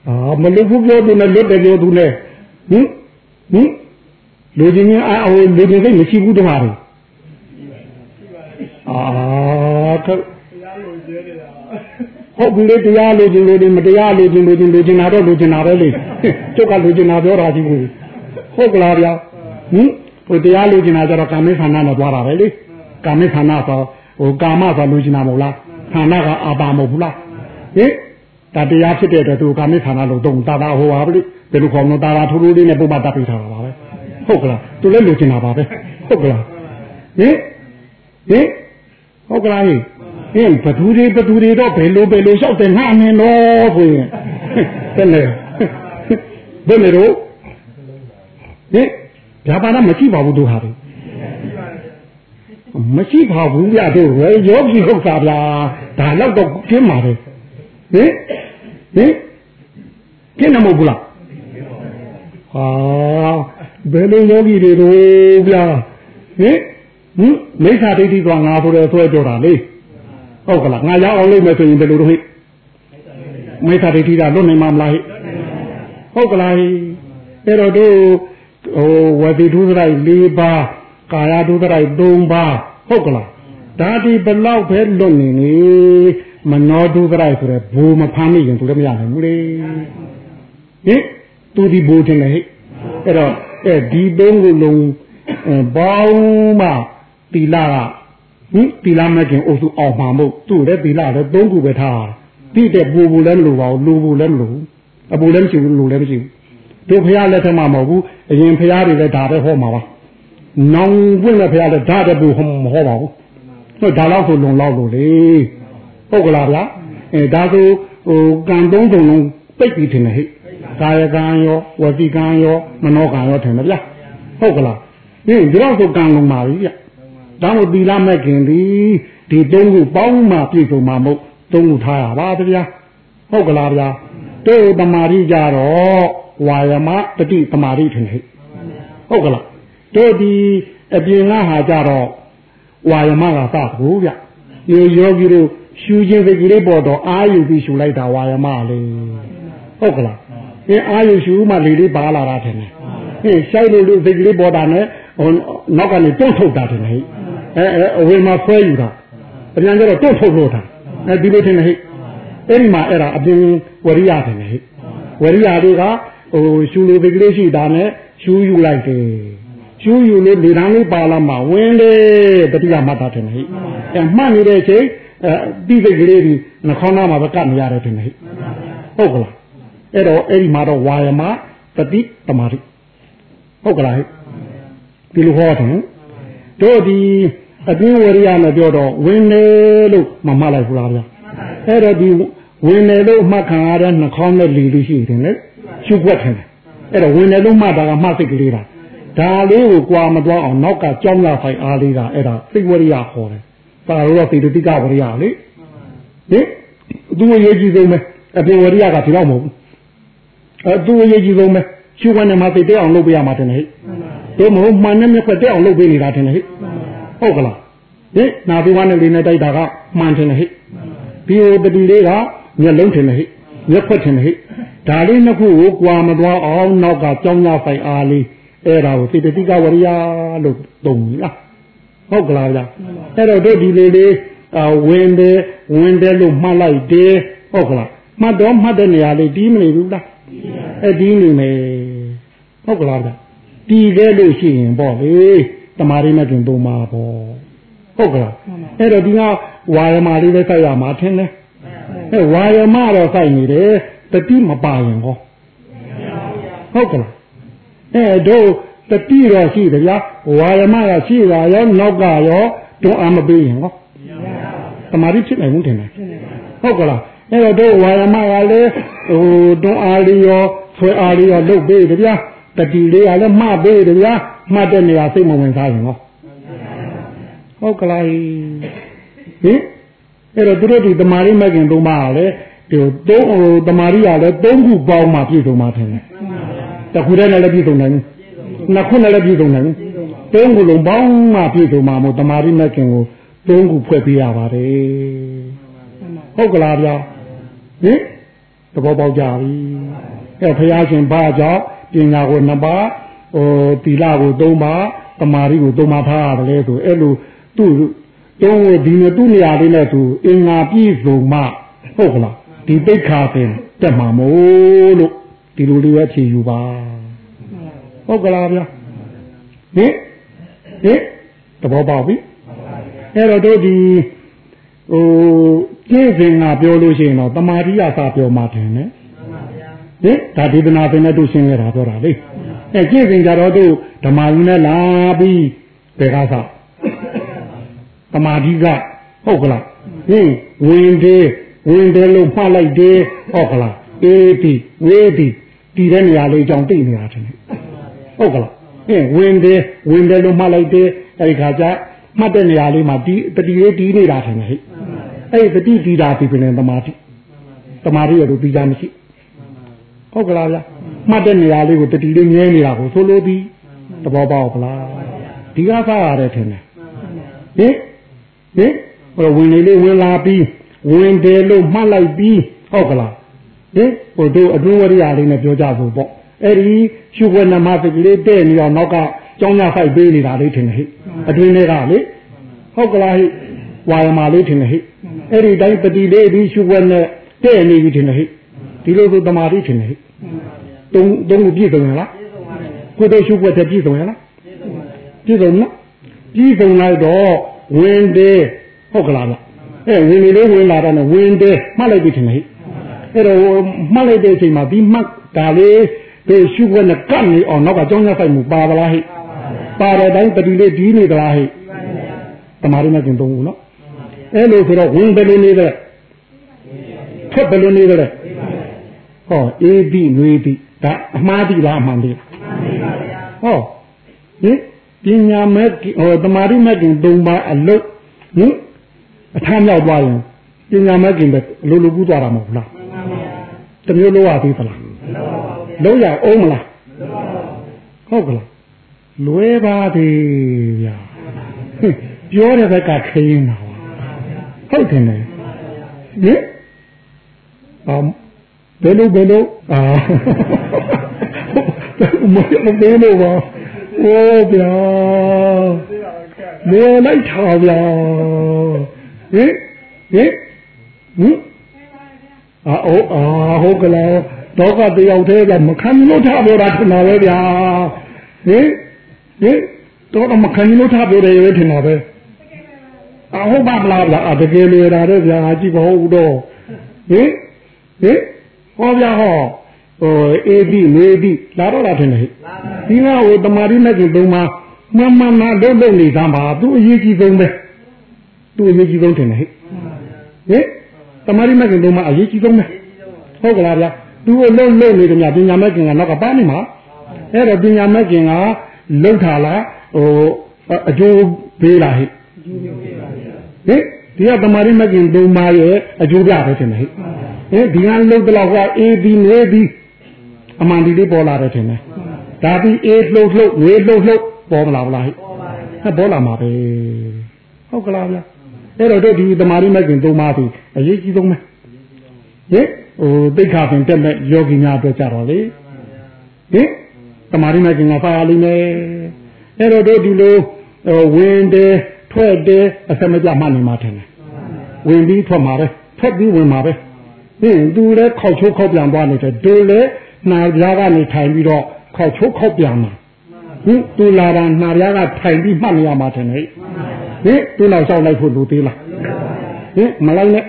အာမလွတ်ဘူးပြောသူနဲ့လွတ်တယ်ပြောသူနဲ့ဟင်ဟင်လူချင်းချင်းအာဟိုလူချင်းစိတ်မရှိဘူးတမှားတယ်အာဟုတ်ဘူးလေတရားလူချင်းလူတွေမတရားလူချင်းလူချင်းလူချင်းနာတော့လူချင်းနာပဲလေကျုပ်ကလူချင်းနာပြောတာကြီးဘူးဟုတ်ကလားဗျာဟင်ဟိုတရားလူချင်းနာကြတော့ကာမိခန္ဓာနဲ့သွားတာပဲလေကာမိခန္ဓာဆိုဟိုကာမဆိုလူချင်းနာမဟုတ်လားခန္ဓာကအာပါမဟုတ်ဘူးလားဟင် ဒါတရားဖြစ်တဲ့အတွက်သူကာမိခန္ဓာလို့တုံတာတာဟိုပါလေဘယ်လိုခေါ်လို့တာတာထိုးထိုးလေးနဲ့ပုံမှန်တပ်ပြထားတာပါပဲဟုတ်ကလားသူလည်းလူချင်းနာပါပဲဟုတ်ကလားဟင်ဟင်ဟုတ်ကလားဟင်ဟင်ဘသူတွေဘသူတွေတော့ဘယ်လိုဘယ်လိုလျှောက်တယ်ငါမင်းတော့ဆိုရင်ဘယ်လဲဘယ်လဲတော့ဟဟင်ဗျာပါဒမရှိပါဘူးတို့ဟာတွေမရှိပါဘူးဗျတို့ဝယ်ရောပြီဟုတ်တာဗျာဒါတော့တော့ကျင်းပါပဲ ဟင်ဟင်ကျင်းနေမဟုတ်ဘူးလားဟာဘယ်လိုယောဂီတွေတို့ဗျာဟင်ဟင်မိစ္ဆာဒိဋ္ဌိကငါဆိုတယ်ဆွဲကြောတာလေဟုတ်ကလားငါရောက်အောင်လုပ်မယ်ဆိုရင်ဘယ်လိုလုပ်ဟိမိစ္ဆာဒိဋ္ဌိကလွတ်နိုင်မှာမလားဟိဟုတ်ကလားအဲ့တော့တို့ဟိုဝတိဒုစရိုက်၄ပါးကာယဒုစရိုက်၃ပါးဟုတ်ကလားဒါဒီဘလောက်ပဲလွတ်နေနေ မနောဒုစရိုက်ဆိုတဲ့ဘူမဖမ်းမိရင်သူလည်းမရနိုင်ဘူးလေဟင်သူဒီဘူတင်လေဟိအဲ့တော့အဲဒီသုံးခုလုံးဘောင်းမှတီလာကဟင်တီလာမကင်အုပ်စုအောင်မှာမို့သူ့လည်းတီလာလည်းသုံးခုပဲထားတိတဲ့ပူပူလည်းမလိုပါဘူးလူပူလည်းမလိုဘူးအပူလည်းမရှိဘူးလူလည်းမရှိဘူးတို့ဖះလက်ထက်မှာမဟုတ်ဘူးအရင်ဖះတွေလည်းဒါပဲဟောမှာပါနောင်ပွင့်တဲ့ဖះလည်းဒါတပူဟောမဟောပါဘူးဟိုဒါတော့ဆိုလုံလောက်လို့လေ ဟုတ်ကလားဗျာအဲဒါဆိုဟိုကံသုံးစုံလုံးပိတ်ပြီးထင်တယ်ဟဲ့ကာယကံရောဝစီကံရောမနောကံရောထင်တယ်ဗျာဟုတ်ကလားဟင်းဒီတော့ဆိုကံလုံးပါပြီဗျဒါမို့သီလမဲ့ခင်ဒီဒီသုံးခုပေါင်းမှပြည့်စုံမှာမို့သုံးခုထားရပါဗျာဟုတ်ကလားဗျာတို့တမာရီကြတော့ဝါယမတတိတမာရီထင်ဟဲ့ဟုတ်ကလားတို့ဒီအပြင်ကဟာကြတော့ဝါယမကသဘူးဗျယောယောဂီတို့ ရှူခြင်းစိတ်ကလေးပေါ်တော့အာယူပြီးရှူလိုက်တာဝါယမလေးဟုတ်ကလားအင်းအာယူရှူမှလေလေးပါလာတာထင်တယ်ဟင်းရှိုက်လို့လို့စိတ်ကလေးပေါ်တာနဲ့ဟိုနောက်ကနေတွန့်ထုတ်တာထင်တယ်ဟဲ့အဲအဲအဝေမှာဆွဲယူတာအပြန်ကျတော့တွန့်ထုတ်လို့တာအဲဒီလိုထင်တယ်ဟဲ့အဲ့ဒီမှာအဲ့ဒါအပြင်ဝရိယထင်တယ်ဟဲ့ဝရိယတွေကဟိုရှူလို့စိတ်ကလေးရှိတာနဲ့ရှူယူလိုက်တယ်ရှူယူလို့လေတန်းလေးပါလာမှဝင်လေတတိယမှတ်တာတယ်ဟိအဲမှတ်နေတဲ့အချိန်အဲ တိစိတ်ကလေးဒီနှခေါင်းသားမှာပဲကတ်နေရတယ်တယ်ဟိဟုတ်ကလားအဲ့တော့အဲ့ဒီမှာတော့ဝါယမတတိတမာတိဟုတ်ကလားဟိဒီလိုဟောတယ်တို့ဒီအတွင်းဝရိယနဲ့ပြောတော့ဝင်လေလို့မမှတ်လိုက်ဘူးလားဗျာအဲ့တော့ဒီဝင်လေလို့မှတ်ခံရတဲ့နှခေါင်းနဲ့လီလို့ရှိတယ်လေရှုွက်တယ်အဲ့တော့ဝင်လေလို့မှတ်တာကမှတ်စိတ်ကလေးတာဒါလေးကိုကြွာမသွားအောင်နောက်ကကြောင်းရဖိုင်အားလေးကအဲ့ဒါစိတ်ဝရိယခေါ်တယ် ပါလို့တော့သေတတိကဝရိယလေဟင်သူ့ရေးကြည့်ဆုံးပဲအပြင်ဝရိယကဒီတော့မဟုတ်ဘူးအဲသူ့ရေးကြည့်ဆုံးပဲရှုခွင့်နဲ့မှသိတဲ့အောင်လုပ်ပေးရမှာတင်ဟဲ့တို့မဟုတ်မှန်နဲ့မြက်ခွက်တဲ့အောင်လုပ်ပေးနေတာတင်ဟဲ့ဟုတ်ကလားဟင်နာပြီးဝါနဲ့လေးနဲ့တိုက်တာကမှန်တင်ဟဲ့ဒီတတိလေးကမျက်လုံးတင်ဟဲ့မျက်ခွက်တင်ဟဲ့ဒါလေးနှစ်ခုကိုကြွာမသွားအောင်နောက်ကကြောင်းရဖိုင်အားလေးအဲ့ဒါကိုစေတသိကဝရိယလို့သုံးလား ဟုတ်ကလားဗျာအဲ့တော့တို့ဒီလေးလေးဝင်တယ်ဝင်တယ်လို့မှတ်လိုက်တယ်ဟုတ်ကလားမှတ်တော့မှတ်တဲ့နေရာလေးတီးမနေဘူးလားအဲ့ဒီနေမယ်ဟုတ်ကလားဗျာတီးခဲ့လို့ရှိရင်ပေါ့လေတမာရီနဲ့တွင်ပုံမှာပေါ့ဟုတ်ကလားအဲ့တော့ဒီကဝါယမလေးလည်းစိုက်ရမှာထင်တယ်အဲ့ဝါယမတော့စိုက်နေတယ်တတိမပါရင်ဟောဟုတ်ကလားအဲတို့ တတိတော့ရှိတယ်ဗျာဝါယမကရှိတာရောနောက်ကရောတွန်းအားမပေးရင်ဟောတမာရီဖြစ်နိုင်ဘူးထင်တယ်ဟုတ်ကလားအဲ့တော့တို့ဝါယမကလည်းဟိုတွန်းအားလေးရောဆွဲအားလေးရောလုပ်ပေးတယ်ဗျာတတိလေးကလည်းမှတ်ပေးတယ်ဗျာမှတ်တဲ့နေရာစိတ်မဝင်စားရင်ဟောဟုတ်ကလားဟင်အဲ့တော့သူတို့ဒီတမာရီမကင်သုံးပါကလည်းဒီသုံးဟိုတမာရီကလည်းသုံးခုပေါင်းမှပြည့်စုံမှထင်တယ်တခုတည်းနဲ့လည်းပြည့်စုံနိုင်ဘူး နှစ်ခုနဲ့လည်းပြည့်စုံနိုင်ဘူးသုံးခုလုံးပေါင်းမှပြည့်စုံမှာမို့တမာရီမကင်ကိုသုံးခုဖွဲ့ပေးရပါတယ်ဟုတ်ကလားဗျာဟင်သဘောပေါက်ကြပြီအဲဘုရားရှင်ဘာကြောင့်ပညာကိုနှစ်ပါးဟိုသီလကိုသုံးပါးတမာရီကိုသုံးပါးထားရတယ်ဆိုအဲ့လိုသူ့တုံးဒီနဲ့သူ့နေရာလေးနဲ့သူအင်္ဂါပြည့်စုံမှဟုတ်ကလားဒီတိတ်ခါပင်တက်မှာမို့လို့ဒီလိုလေးပဲဖြေယူပါ ဟုတ်ကလားဗျာဟင်ဟင်သဘောပေါက်ပြီအဲ့တော့တို့ဒီဟိုကျင့်စဉ်ကပြောလို့ရှိရင်တော့တမာတိယစာပြောမှတယ်နဲ့ဟင်ဒါဒေသနာပင်နဲ့တို့ရှင်းရတာပြောတာလေအဲကျင့်စဉ်ကြတော့တို့ဓမ္မယူနဲ့လာပြီးဘယ်ကစားတမာတိကဟုတ်ကလားဟင်ဝင်သေးဝင်တယ်လို့မှတ်လိုက်တယ်ဟုတ်ကလားအေးဒီဝေးဒီဒီတဲ့နေရာလေးကြောင့်တိတ်နေတာတယ် ဟုတ်ကလားဟင်ဝင်တယ်ဝင်တယ်လို့မှတ်လိုက်တယ်အဲဒီခါကျမှတ်တဲ့နေရာလေးမှာဒီတတိလေးတီးနေတာထင်တယ်ဟဲ့အဲ့ဒီတတိတီးတာပြီပြင်သမာဓိသမာဓိရလို့ပြီးကြမရှိဟုတ်ကလားဗျာမှတ်တဲ့နေရာလေးကိုတတိလေးငဲနေတာကိုဆိုလိုပြီးသဘောပေါက်လားဒီကစားရတယ်ထင်တယ်ဟင်ဟင်ဟိုဝင်နေလေးဝင်လာပြီးဝင်တယ်လို့မှတ်လိုက်ပြီးဟုတ်ကလားဟင်ဟိုတို့အတွင်းဝရိယလေးနဲ့ပြောကြဖို့ပေါ့ အဲ့ဒီရှုွယ်နမသကလေးတဲ့နေတော့နောက်ကကြောင်းရဖိုက်ပေးနေတာလေးထင်တယ်ဟိအတွင်းတွေကလေဟုတ်ကလားဟိဝါရမလေးထင်တယ်ဟိအဲ့ဒီတိုင်းပတိလေးပြီးရှုွယ်နဲ့တဲ့နေပြီထင်တယ်ဟိဒီလိုဆိုတမာတိထင်တယ်ဟိတုံးတုံးကိုပြည့်စုံရလားကိုတို့ရှုွယ်တဲ့ပြည့်စုံရလားပြည့်စုံနော်ပြည့်စုံလိုက်တော့ဝင်တယ်ဟုတ်ကလားဗျအဲဝင်နေလေးဝင်လာတော့ဝင်တယ်မှတ်လိုက်ပြီထင်တယ်ဟိအဲ့တော့မှတ်လိုက်တဲ့အချိန်မှာဒီမှတ်ဒါလေး ဒီရှုွက်နဲ့ကပ်နေအောင်နောက်ကကြောင်းရဆိုင်မှုပါပါလားဟိပါတဲ့တိုင်းပတိလေးဒီနေသလားဟိတမာရနဲ့ကျင်သုံးဘူးနော်အဲ့လိုဆိုတော့ဝင်ဘယ်လိုနေတယ်ထွက်ဘယ်လိုနေတယ်ဟောအေးပြီးနှွေးပြီးဒါအမှားတိလားအမှန်တိဟောဟင်ပညာမဲ့ဟောတမာရမဲ့ကျင်သုံးပါအလုတ်ဟင်အထမ်းရောက်သွားရင်ပညာမဲ့ကျင်ပဲလိုလိုကူးသွားတာမဟုတ်လားတမျိုးလိုရသေးသလား လုံးရအောင်မလားဟုတ်ကလားလွဲပါသေးဗျာပြောတဲ့ဘက်ကခရင်တာဟုတ်တယ်လေဟင်အမ်ဘယ်လိုဘယ်လိုအာမမဘယ်လိုပါโอ้ဗျာလေလိုက်ထားဗျာဟင်ဟင်ဟင်အာအိုးအာဟုတ်ကလား တော့ကတယောက်တည်းကမခံလို့ထားပြောတာထင်တာပဲဗျာဟင်ဟင်တော့တော့မခံလို့ထားပြောတယ်ပဲထင်တာပဲအဟုတ်ပါမလားဗျာအတကယ်လေတာတဲ့ဗျာကြည့်မဟုတ်တော့ဟင်ဟင်ဟောဗျာဟောဟိုအေဒီမေဒီလာတော့လာထင်တယ်ဒီကဟိုတမာရီနဲ့ကျသုံးပါမမမလုံးလုံးနေသမ်းပါသူအရေးကြီးဆုံးပဲသူအရေးကြီးဆုံးထင်တယ်ဟဲ့ဟင်တမာရီနဲ့ကျသုံးပါအရေးကြီးဆုံးပဲဟုတ်ကလားဗျာ သူ့လုံးလုံးနေတယ်များပညာမဲ့ခင်ကနောက်ကပါနေမှာအဲ့တော့ပညာမဲ့ခင်ကလုံထာလားဟိုအကျိုးပေးလားဟဲ့ဟင်ဒီကတမာရီမဲ့ခင်သုံးပါရဲ့အကျိုးပြပဲထင်တယ်ဟဲ့ဟင်ဒီကလုံတလောက်ကအေးပြီးနေပြီးအမှန်ဒီလေးပေါ်လာတယ်ထင်တယ်ဒါပြီးအေးလှုပ်လှုပ်ငေးလှုပ်လှုပ်ပေါ်မလာဘူးလားဟဲ့ပေါ်လာမှာပဲဟုတ်ကလားဗျာအဲ့တော့တို့ဒီတမာရီမဲ့ခင်သုံးပါပြီအရေးကြီးဆုံးပဲ ဟင်ဟိုတိတ်ခါပင်တက်မဲ့ယောဂီများအတွက်ကြတော့လေဟင်တမာရီမဲ့ခင်ကဖာရလိမ့်မယ်အဲ့တော့တို့ဒီလိုဝင်တယ်ထွက်တယ်အစမကြမှနေမှာထင်တယ်ဝင်ပြီးထွက်မှာပဲထွက်ပြီးဝင်မှာပဲဟင်သူလည်းခောက်ချိုးခောက်ပြန်သွားနေတယ်ဒိုလည်းနာပြားကနေထိုင်ပြီးတော့ခောက်ချိုးခောက်ပြန်မှာဟင်သူလာတာနာပြားကထိုင်ပြီးမှတ်နေရမှာထင်တယ်ဟင်သူနောက်လျှောက်လိုက်ဖို့လူသေးလားဟင်မလိုက်နဲ့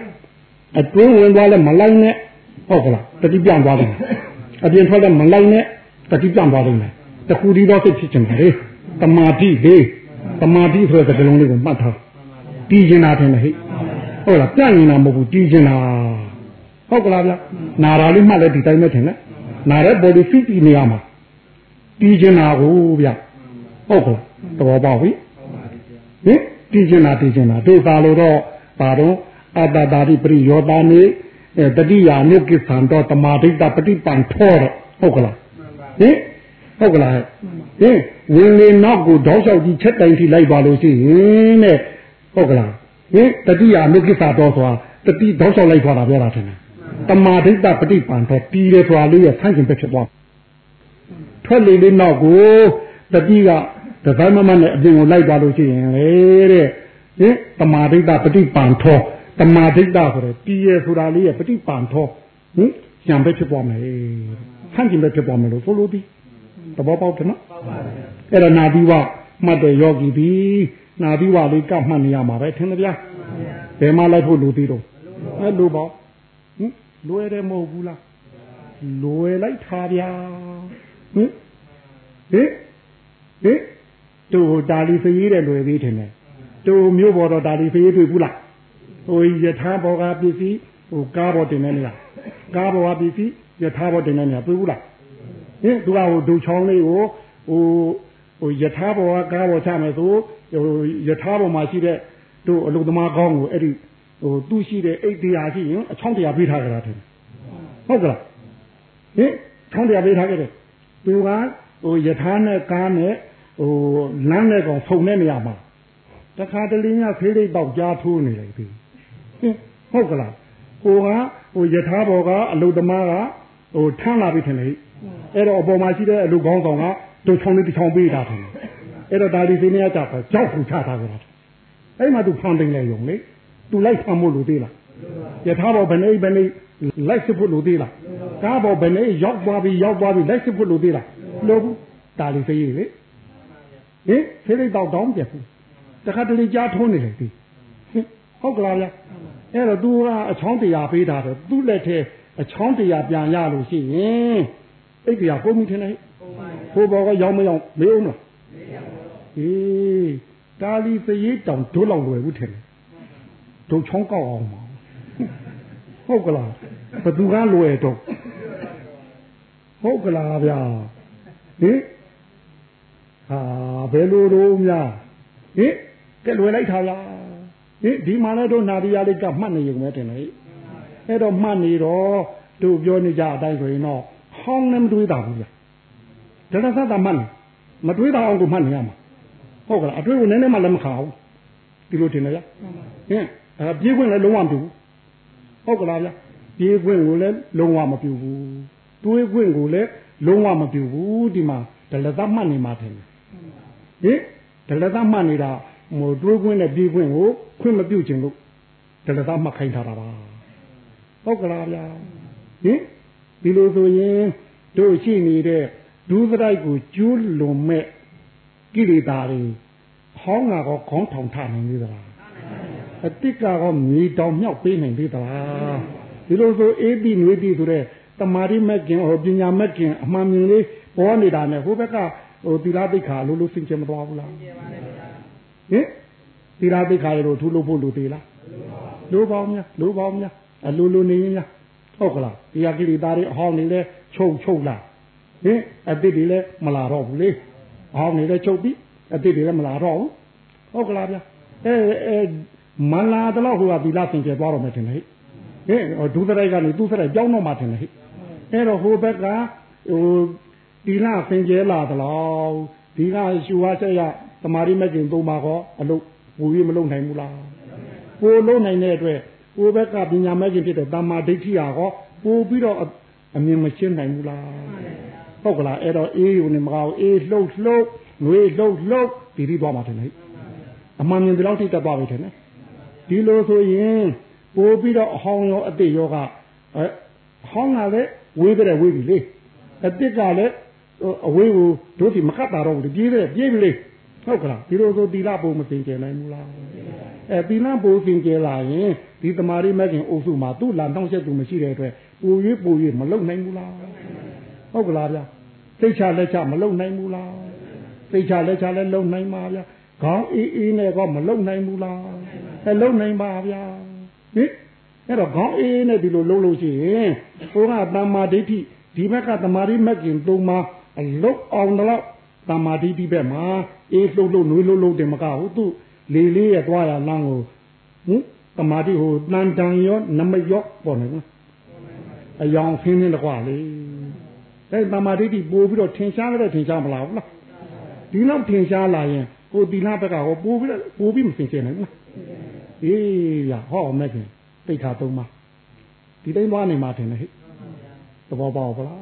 အတွင်းဝင်သွားလဲမလိုက်နဲ့ဟုတ်ကလားတတိပြန်သွားတယ်အပြင်ထွက်လဲမလိုက်နဲ့တတိပြန်သွားတယ်တခုဒီတော့စိတ်ဖြစ်ချင်တယ်လေတမာတိလေတမာတိဆိုတဲ့ကလုံးလေးကိုမှတ်ထားတီးကျင်တာထင်တယ်ဟဲ့ဟုတ်လားပြန့်နေတာမဟုတ်ဘူးတီးကျင်တာဟုတ်ကလားဗျနာရာလေးမှတ်လဲဒီတိုင်းပဲထင်တယ်နာတဲ့ body fit ဒီနေရာမှာတီးကျင်တာကိုဗျဟုတ်ကလားသဘောပေါက်ပြီဟင်တီးကျင်တာတီးကျင်တာတို့သာလို့တော့ပါတော့ အတ္တတာတိပရိယောတာနေတတိယာနုကိသံတော့တမာဒိတပฏิပန်ထောတော့ဟုတ်ကလားဟင်ဟုတ်ကလားဟင်ဝင်လေနောက်ကိုတောက်လျှောက်ကြီးချက်တိုင်ထိလိုက်ပါလို့ရှိရင်တဲ့ဟုတ်ကလားဟင်တတိယာနုကိသတော့ဆိုတာတတိတောက်လျှောက်လိုက်သွားတာပြောတာထင်တယ်တမာဒိတပฏิပန်တော့ပြီးတယ်ဆိုတာလေးရဆန့်ကျင်ပဲဖြစ်သွားထွက်လေလေးနောက်ကိုတတိကတပိုင်းမမနဲ့အပြင်ကိုလိုက်သွားလို့ရှိရင်လေတဲ့ဟင်တမာဒိတပฏิပန်ထော တမာဒိဋ္ဌဆိုတဲ့ပြည်ရဆိုတာလေးရဲ့ပฏิပန်ထောဟင်ကြံပဲဖြစ်သွားမယ်ဆန့်ကျင်ပဲဖြစ်သွားမယ်လို့ဆိုလို့ဒီသဘောပေါက်တယ်နော်အဲ့တော့နာပြီးဝမှတ်တဲ့ယောဂီဒီနာပြီးဝလေးကမှတ်နေရမှာပဲထင်တယ်ဗျာဘယ်မှလိုက်ဖို့လူသေးတော့အဲ့လိုပေါ့ဟင်လွယ်တယ်မဟုတ်ဘူးလားလွယ်လိုက်တာဗျာဟင်ဟင်ဟင်တို့ဒါလီဖရေးတယ်လွယ်သေးတယ်တို့မျိုးပေါ်တော့ဒါလီဖရေးတွေ့ဘူးလား ဟိုယထာဘောကပစ္စည်းဟိုကားဘောတင်နေနေလားကားဘောကပစ္စည်းယထာဘောတင်နေနေလားတွေ့ဘူးလားဟင်သူကဟိုဒုချောင်းလေးကိုဟိုဟဟိုယထာဘောကကားဘောချမယ်ဆိုဟိုယထာဘောမှာရှိတဲ့တို့အလုသမားကောင်းကိုအဲ့ဒီဟိုသူ့ရှိတဲ့အိတ်တရားရှိရင်အချောင်းတရားပေးထားကြတာတယ်ဟုတ်ကလားဟင်ချောင်းတရားပေးထားကြတယ်သူကဟိုယထာနဲ့ကားနဲ့ဟိုလမ်းနဲ့ကောင်ဖုန်တဲ့နေရာမှာတခါတလေညဖေးလေးပေါက်ကြားထိုးနေလိုက်ပြီ ဟင်ဟုတ်ကလားဟိုကဟိုယထာဘောကအလုသမားကဟိုထမ်းလာပြီထင်လေအဲ့တော့အပေါ်မှာရှိတဲ့အလုကောင်းဆောင်ကတို့ချောင်းလေးတစ်ချောင်းပေးတာထင်တယ်အဲ့တော့ဒါဒီစင်းနေကြတော့ကြောက်ခုချထားကြတာအဲ့မှာသူဖန်ပင်လေယုံလေသူလိုက်ဖန်ဖို့လိုသေးလားယထာဘောဘယ်နေဘယ်နေလိုက်စစ်ဖို့လိုသေးလားကားဘောဘယ်နေရောက်သွားပြီရောက်သွားပြီလိုက်စစ်ဖို့လိုသေးလားလိုဘူးဒါလေးစိတ်လေဟင်ဖိလိတော့တောင်းပြဘူးတခါတလေကြားထုံးနေလေဒီဟုတ်ကလားဗျ အဲ့တော့ तू ကအချောင်းတရားပေးတာတော့သူ့လက်ထဲအချောင်းတရားပြန်ရလို့ရှိရင်အိတ်တရားပုံမိထင်တယ်ဟိုဘောကရောက်မရောက်မေးအောင်လားမေးရပါဘူးအေးတာလီစရေးတောင်ဒုလောက်လွယ်ဘူးထင်တယ်ဒုချောင်းကောက်အောင်ပါဟုတ်ကလားဘသူကလွယ်တော့ဟုတ်ကလားဗျာဟင်ဟာဘယ်လိုတော့များဟင်ကဲလွယ်လိုက်တာလား ဟင်ဒီမှာလည်းတို့နာရီယာလေးကမှတ်နေရုံပဲတင်လေအဲ့တော့မှတ်နေတော့တို့ပြောနေကြအတိုင်းဆိုရင်တော့ဟောင်းလည်းမတွေးတာဘူးဗျာဒါရသတာမှတ်နေမတွေးတာအောင်ကိုမှတ်နေရမှာဟုတ်ကလားအတွေးကိုနည်းနည်းမှလည်းမခါဘူးဒီလိုတင်လေဗျာဟင်အဲပြေးခွင့်လည်းလုံးဝမပြုဘူးဟုတ်ကလားဗျာပြေးခွင့်ကိုလည်းလုံးဝမပြုဘူးတွေးခွင့်ကိုလည်းလုံးဝမပြုဘူးဒီမှာဒလသမှတ်နေမှာတယ်ဟင်ဒလသမှတ်နေတာ ဟိုတွေးခွင့်နဲ့ပြေးခွင့်ကိုခွင့်မပြုခြင်းလို့ဒလသမှတ်ခိုင်းထားတာပါဟုတ်ကလားဗျာဟင်ဒီလိုဆိုရင်တို့ရှိနေတဲ့ဒုစရိုက်ကိုကျူးလွန်မဲ့ကိလေသာတွေဟောင်းတာကောခေါင်းထောင်ထနိုင်သေးသလားအတိတ်ကောမြေတောင်မြောက်ပေးနိုင်သေးသလားဒီလိုဆိုအေးပြီးနွေးပြီးဆိုတဲ့တမာရီမက်ကင်ဟောပညာမက်ကင်အမှန်မြင်လေးပေါ်နေတာနဲ့ဟိုဘက်ကဟိုသီလသိက္ခာလိုလိုစင်ကြမသွားဘူးလား ဟင်သီလသိက္ခာလိုထူလို့ဖို့လိုသေးလားလိုပါများလိုပါများအလိုလိုနေရင်များဟုတ်ကလားတရားကိလေသာတွေအဟောင်းနေလဲချုပ်ချုပ်လာဟင်အတိတ်တွေလည်းမလာတော့ဘူးလေအဟောင်းနေလဲချုပ်ပြီးအတိတ်တွေလည်းမလာတော့ဘူးဟုတ်ကလားဗျအဲအဲမလာတော့ဟိုကသီလစင်ကြသွားတော့မယ်ထင်တယ်ဟဲ့ဒုသရိုက်ကနေသူသရိုက်ကြောင်းတော့မှထင်တယ်ဟဲ့အဲ့တော့ဟိုဘက်ကဟိုဒီလစင်ကြလာသလားဒီကရှူဝါချက်ရ တမာရီမကျင်သုံးပါကောအလုပ်ပူပြီးမလုပ်နိုင်ဘူးလားကိုလုံးနိုင်တဲ့အတွက်ကိုဘက်ကပညာမကျင်ဖြစ်တဲ့တမာဒိဋ္ဌိဟာကောပို့ပြီးတော့အမြင်မရှင်းနိုင်ဘူးလားဟုတ်ကလားအဲ့တော့အေးယူနေမကောအေးလှုပ်လှုပ်ငွေလှုပ်လှုပ်ဒီဒီသွားမှာတယ်လေအမှန်မြင်ဒီလောက်ထိတက်သွားပြီတယ်နော်ဒီလိုဆိုရင်ပို့ပြီးတော့အဟောင်းရောအတိတ်ရောကအဲဟောင်းလာလေဝေးတဲ့ဝေးပြီလေအတိတ်ကလည်းအဝေးကိုတို့ဒီမကတ်တာတော့ဘူးပြေးတယ်ပြေးပြီလေ ဟုတ်ကလားဒီလိုဆိုတီလာပုံမစင်ကြနိုင်ဘူးလားအဲတီလာပုံစင်ကြလာရင်ဒီတမာရီမခင်အုပ်စုမှာသူ့လာနှောင့်ယှက်သူမရှိတဲ့အတွက်ပူ၍ပူ၍မလုံနိုင်ဘူးလားဟုတ်ကလားဗျာသိချလက်ချမလုံနိုင်ဘူးလားသိချလက်ချလည်းလုံနိုင်ပါဗျာခေါင်းအေးအေးနဲ့ก็မလုံနိုင်ဘူးလားအဲလုံနိုင်ပါဗျာဟင်အဲ့တော့ခေါင်းအေးနဲ့ဒီလိုလုံးလို့ရှိရင်ဟိုကတမ္မာဒိဋ္ဌိဒီဘက်ကတမာရီမက်ကင်သုံးပါအလုတ်အောင်တော့ တမ္မာဒိဋ္ဌိဘက်မှာအေးလှုပ်လှုပ်နွေးလှုပ်လှုပ်တယ်မကဘူးသူလေလေးရဲ့သွားရလမ်းကိုဟင်တမာတိဟိုတန်တန်ရောနမရောပေါ်နေဘူးအယောင်ဖင်းနေတကွာလေအဲတမာတိတိပို့ပြီးတော့ထင်ရှားလည်းထင်ရှားမလားဘူးလားဒီလောက်ထင်ရှားလာရင်ဟိုတီလာဘက်ကဟောပို့ပြီးပို့ပြီးမသိချင်နိုင်ဘူးလားအေးရဟောမဲ့ခင်တိတ်ခါသုံးပါဒီတိုင်းသွားနေမှာထင်တယ်ဟဲ့သဘောပေါက်ပါလား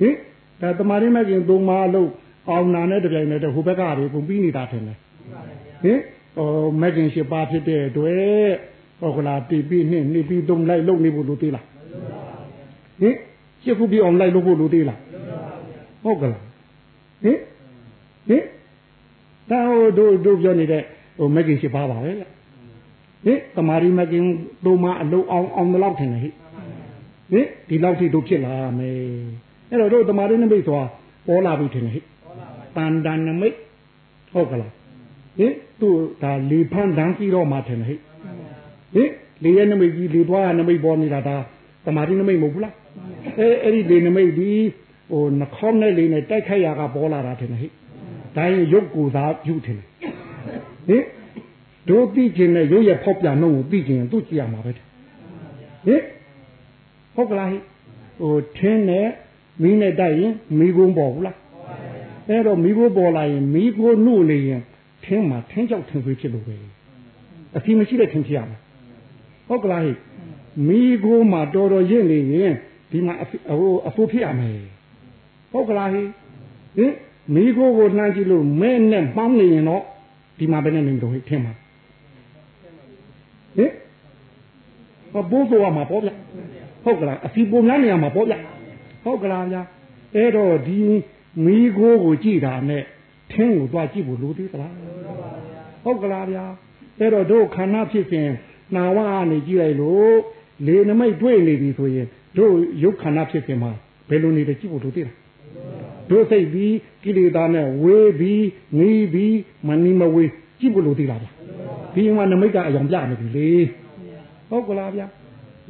ဟင် ဒါတမာရင်းမဲ့ခင်သုံးပါလို့အောင်နာနဲ့တပြိုင်တည်းဟိုဘက်ကတွေပုံပြီးနေတာထင်တယ်ဟင်ဟိုမဲ့ခင်ရှိပါဖြစ်တဲ့အတွက်ဟောကလာတီပြီးနှစ်နှစ်ပြီးသုံးလိုက်လုံနေဖို့လိုသေးလားဟင်ရှစ်ခုပြီးအောင်လိုက်လို့ဖို့လိုသေးလားဟုတ်ကလားဟင်ဟင်ဒါဟိုတို့တို့ပြောနေတဲ့ဟိုမဲ့ခင်ရှိပါပါပဲဟင်တမာရီမကင်တို့မအလုံးအောင်အောင်တော့ထင်တယ်ဟိဟင်ဒီလောက်ထိတို့ဖြစ်လာမယ် အဲ့တော့တို့တမာရီနမိတ်ဆိုတာပေါ်လာပြီထင်တယ်ဟိတန်တန်နမိတ်ဟုတ်ကလားဟင်သူဒါလေဖန်းတန်းပြီးတော့မှထင်တယ်ဟိဟင်လေရဲ့နမိတ်ကြီးလေသွားနမိတ်ပေါ်နေတာဒါတမာရီနမိတ်မဟုတ်ဘူးလားအဲအဲ့ဒီလေနမိတ်ဒီဟိုနှခေါင်းနဲ့လေနဲ့တိုက်ခိုက်ရာကပေါ်လာတာထင်တယ်ဟိဟဒါရင်ရုပ်ကိုယ်သာပြုထင်တယ်ဟင်တို့သိခြင်းနဲ့ရုပ်ရဲ့ဖောက်ပြန်နှုံးကိုသိခြင်းသူကြည့်ရမှာပဲဟင်ဟုတ်ကလားဟိဟိုထင်းနဲ့ မီးနဲ့တိုက်ရင်မီးကုန်းပေါ်ဘူးလားအဲ့တော့မီးခိုးပေါ်လာရင်မီးခိုးနှုတ်နေရင်ထင်းမှာထင်းကြောက်ထင်းသွေးဖြစ်လို့ပဲအစီမရှိတဲ့ထင်းဖြစ်ရမှာဟုတ်ကလားဟိမီးခိုးမှာတော်တော်ရင့်နေရင်ဒီမှာဟိုအဖိုးဖြစ်ရမယ်ဟုတ်ကလားဟိဟင်မီးခိုးကိုနှမ်းကြည့်လို့မဲနဲ့ပေါင်းနေရင်တော့ဒီမှာဘယ်နဲ့နေတော့ဟိထင်းမှာဟင်ဟောဘိုးတော်မှာပေါ့ဗျဟုတ်ကလားအစီပုံများနေရမှာပေါ့ဗျ ဟုတ်ကလားဗျအဲ့တော့ဒီမီးခိုးကိုကြည့်တာနဲ့ထင်းကိုသွားကြည့်ဖို့လိုသေးသလားဟုတ်ကလားဗျာအဲ့တော့တို့ခန္ဓာဖြစ်ခြင်းနာဝကနေကြည့်လိုက်လို့လေနမိတ်တွေ့နေပြီဆိုရင်တို့ရုပ်ခန္ဓာဖြစ်ခြင်းမှာဘယ်လိုနေတယ်ကြည့်ဖို့လိုသေးလားတို့စိတ်ပြီးကိလေသာနဲ့ဝေးပြီးငီးပြီးမနီမဝေးကြည့်ဖို့လိုသေးလားဗျာဒီမှာနမိတ်ကအယောင်ပြနေပြီလေဟုတ်ကလားဗျာ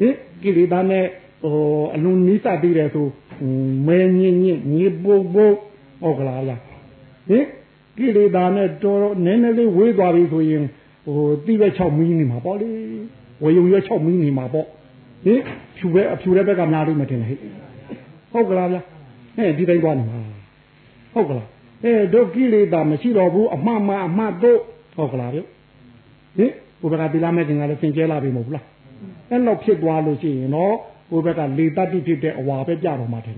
ဟင်ကိလေသာနဲ့ဟိုအလုံးနီးစပ်ပြီးတယ်ဆို မဲညင်းညင်းညီပုတ်ပုတ်ဟုတ်ကလားဗျာဟင်ကိလေသာနဲ့တော်နည်းနည်းလေးဝေးသွားပြီဆိုရင်ဟိုတိပဲ6မီးနေမှာပေါ့လေဝေယုံရွက်6မီးနေမှာပေါ့ဟင်ဖြူပဲအဖြူတဲ့ဘက်ကများလို့မတင်ဟဲ့ဟုတ်ကလားဗျာဟဲ့ဒီတိုင်းသွားနေမှာဟုတ်ကလားအဲဒုက္ခိလေသာမရှိတော့ဘူးအမှန်မှအမှန်တို့ဟုတ်ကလားဗျဟင်ဘုရားတိလာမဲ့ခင်ကလည်းသင်ကျဲလာပြီမဟုတ်ဘူးလားအဲ့လောက်ဖြစ်သွားလို့ရှိရင်တော့ ဟိုဘက်ကလေတတ္တိဖြစ်တဲ့အဝါပဲကြတော့မှတယ်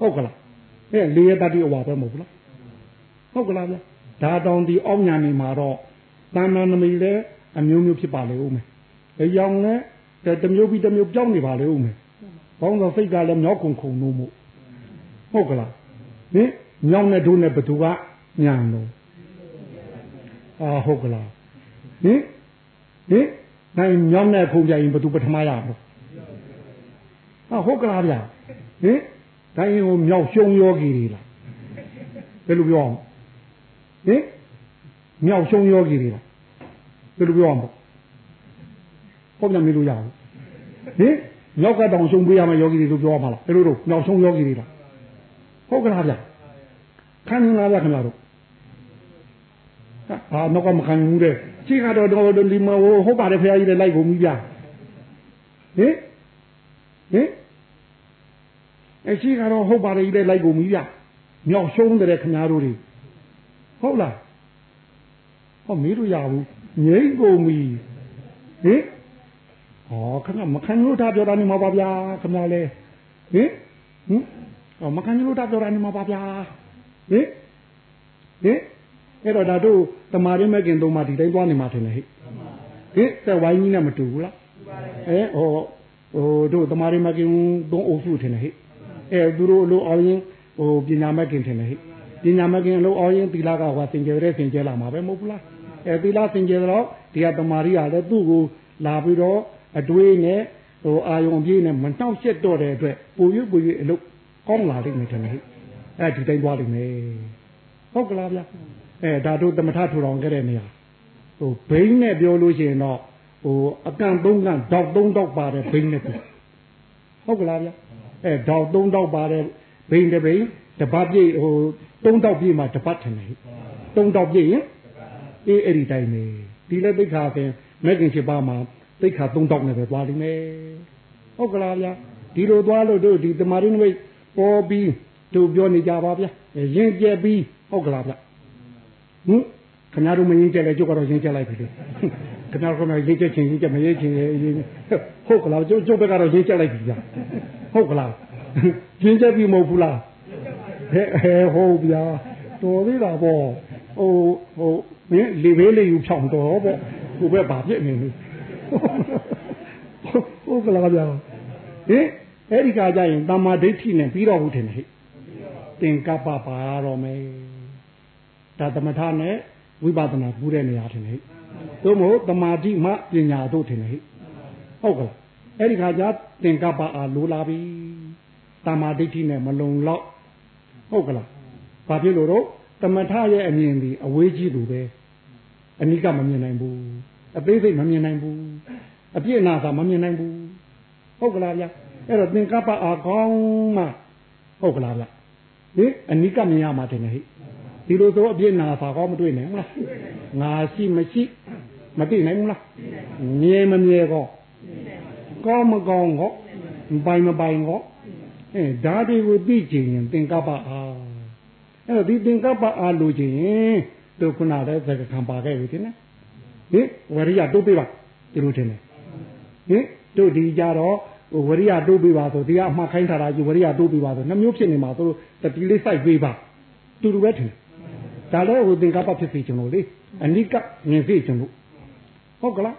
ဟုတ်ကလားအဲလေရတတ္တိအဝါပဲမဟုတ်ဘူးလားဟုတ်ကလားဗျဒါတောင်ဒီအောက်ညာနေမှာတော့တဏ္ဍနမီလည်းအမျိုးမျိုးဖြစ်ပါလေဦးမယ်အယောင်လည်းတမျိုးပြီးတမျိုးပြောင်းနေပါလေဦးမယ်ဘောင်းသောစိတ်ကလည်းမြောက်ခုံခုံလို့မို့ဟုတ်ကလားဟင်မြောင်းတဲ့ဒုနဲ့ဘသူကညာလို့အာဟုတ်ကလားဟင်ဟင်နိုင်မြောင်းတဲ့ခုံကြရင်ဘသူပထမရမှာ ဟာဟုတ်ကလားဗျာဟင်တိုင်းဟိုမြောက်ရှုံယောဂီတွေလားဘယ်လိုပြောအောင်ဟင်မြောက်ရှုံယောဂီတွေလားဘယ်လိုပြောအောင်ပေါ့ပြန်မေးလို့ရအောင်ဟင်မြောက်ကတောင်ရှုံပေးရမယ်ယောဂီတွေလို့ပြောရမှာလားဘယ်လိုတော့မြောက်ရှုံယောဂီတွေလားဟုတ်ကလားဗျာခံနေလားဗျာခင်ဗျားတို့ဟာတော့ကမခံဘူးတဲ့ခြေကတော့တော့ဒီမဟုတ်ပါတယ်ဖရာကြီးလည်းလိုက်ကုန်ပြီဗျာဟင် ဟင်အရှိကတော့ဟုတ်ပါတယ်ကြီးလည်းလိုက်ကုန်ပြီဗျမြောက်ရှုံးတဲ့ခင်ဗျားတို့တွေဟုတ်လားဟောမေးလို့ရဘူးငိမ့်ကုန်ပြီဟင်ဟောခင်ဗျမခံလို့တာပြောတာနေမှာပါဗျာခင်ဗျာလေဟင်ဟင်ဟောမခံလို့တာပြောတာနေမှာပါဗျာဟင်ဟင်အဲ့တော့ဒါတို့တမာရင်းမဲ့ခင်သုံးပါဒီတိုင်းသွားနေမှာထင်တယ်ဟဲ့ဟင်တဲ့ဝိုင်းကြီးနဲ့မတူဘူးလားအဲဟော ဟိုတို့တမာရီမကင်သုံးအုပ်စုထင်တယ်ဟဲ့အဲသူတို့အလို့အောင်ရင်ဟိုပညာမကင်ထင်တယ်ဟဲ့ပညာမကင်အလို့အောင်ရင်သီလကဟောစင်ကြယ်တဲ့စင်ကြယ်လာမှာပဲမဟုတ်ဘူးလားအဲသီလစင်ကြယ်တော့ဒီကတမာရီကလည်းသူ့ကိုလာပြီးတော့အတွေးနဲ့ဟိုအာယုံပြေးနဲ့မနှောက်ရှက်တော့တဲ့အတွက်ပူရွပူရွအလုပ်ကောင်းလာလိမ့်မယ်ထင်တယ်ဟဲ့အဲဒီတိုင်းသွားလိမ့်မယ်ဟုတ်ကလားဗျအဲဒါတို့တမထထူထောင်ခဲ့တဲ့နေရာဟိုဘိန်းနဲ့ပြောလို့ရှိရင်တော့ ဟိုအကန့်သုံးကန့်တောက်သုံးတောက်ပါတဲ့ဘိန်းနဲ့ဟုတ်ကလားဗျအဲတောက်သုံးတောက်ပါတဲ့ဘိန်းတစ်ဘိန်းတပတ်ပြည့်ဟိုသုံးတောက်ပြည့်မှာတပတ်ထင်တယ်သုံးတောက်ပြည့်ရင်အေးအဲ့ဒီတိုင်းပဲဒီလက်သိခါပင်မက်ကင်ချစ်ပါမှာသိခါသုံးတောက်နဲ့ပဲသွားလိမ့်မယ်ဟုတ်ကလားဗျဒီလိုသွားလို့တို့ဒီတမာရင်းမိတ်ပေါ်ပြီးတို့ပြောနေကြပါဗျရင်ကျက်ပြီးဟုတ်ကလားဗျဟင်ခင်ဗျားတို့မရင်ကျက်လဲကျုပ်ကတော့ရင်ကျက်လိုက်ပြီလေ ခင်ဗျားတို့ကရေးချက်ချင်းရေးချက်မရေးချင်းရေးဟုတ်ကလားကျုပ်ကျုပ်ဘက်ကတော့ရေးချက်လိုက်ပြီဗျာဟုတ်ကလားရေးချက်ပြီမဟုတ်ဘူးလားဟဲ့ဟဲဟုတ်ဗျာတော်သေးတာပေါ့ဟိုဟိုမင်းလေဘေးလေးယူဖြောင်းတော်ပေါ့ကိုပဲဗာပြစ်နေလို့ဟုတ်ကလားဗျာဟင်အဲ့ဒီကကြရင်တမ္မာဒိဋ္ဌိနဲ့ပြီးတော့ဟုတ်တယ်ဟဲ့သင်္ကပ္ပပါတော့မယ်ဒါသမထနဲ့ဝိပဿနာပူးတဲ့နေရာထင်ဟဲ့ သို့မဟုတ်တမာတိမှပညာတို့ထင်တယ်ဟဲ့ဟုတ်ကလားအဲ့ဒီခါကျသင်္ကပ္ပအားလိုလာပြီတမာဒိဋ္ဌိနဲ့မလုံလောက်ဟုတ်ကလားဘာဖြစ်လို့တော့တမထရဲ့အမြင်ဒီအဝေးကြီးသူပဲအနိကမမြင်နိုင်ဘူးအသေးစိတ်မမြင်နိုင်ဘူးအပြည့်အနာသာမမြင်နိုင်ဘူးဟုတ်ကလားဗျအဲ့တော့သင်္ကပ္ပအားကောင်းမှဟုတ်ကလားဗျဟင်အနိကမြင်ရမှာတင်တယ်ဟဲ့ဟ ဒီလိုဆိုအပြစ်နာပါကောမတွေ့နိုင်ဘူးလားငါရှိမရှိမသိနိုင်ဘူးလားမြဲမမြဲကောကောင်းမကောင်းကောမပိုင်မပိုင်ကောအဲဓာတ်တွေကိုသိချင်ရင်သင်္ကပ္ပအားအဲ့တော့ဒီသင်္ကပ္ပအားလို့ချင်ရင်တို့ခုနတဲ့သက္ကခံပါခဲ့ပြီတင်ဟင်ဝရိယတုတ်ပြပါဒီလိုတင်ဟင်တို့ဒီကြတော့ဝရိယတိုးပေးပါဆိုဒီကအမှားခိုင်းထားတာကြီးဝရိယတိုးပေးပါဆိုနှမျိုးဖြစ်နေမှာသူတတိလေးစိုက်ပေးပါတူတူပဲထင် ဒါလည်းဟိုသင်္ကပ္ပဖြစ်စီကျွန်တော်လေအနိကမြင်စီကျွန်တော်ဟုတ်ကလား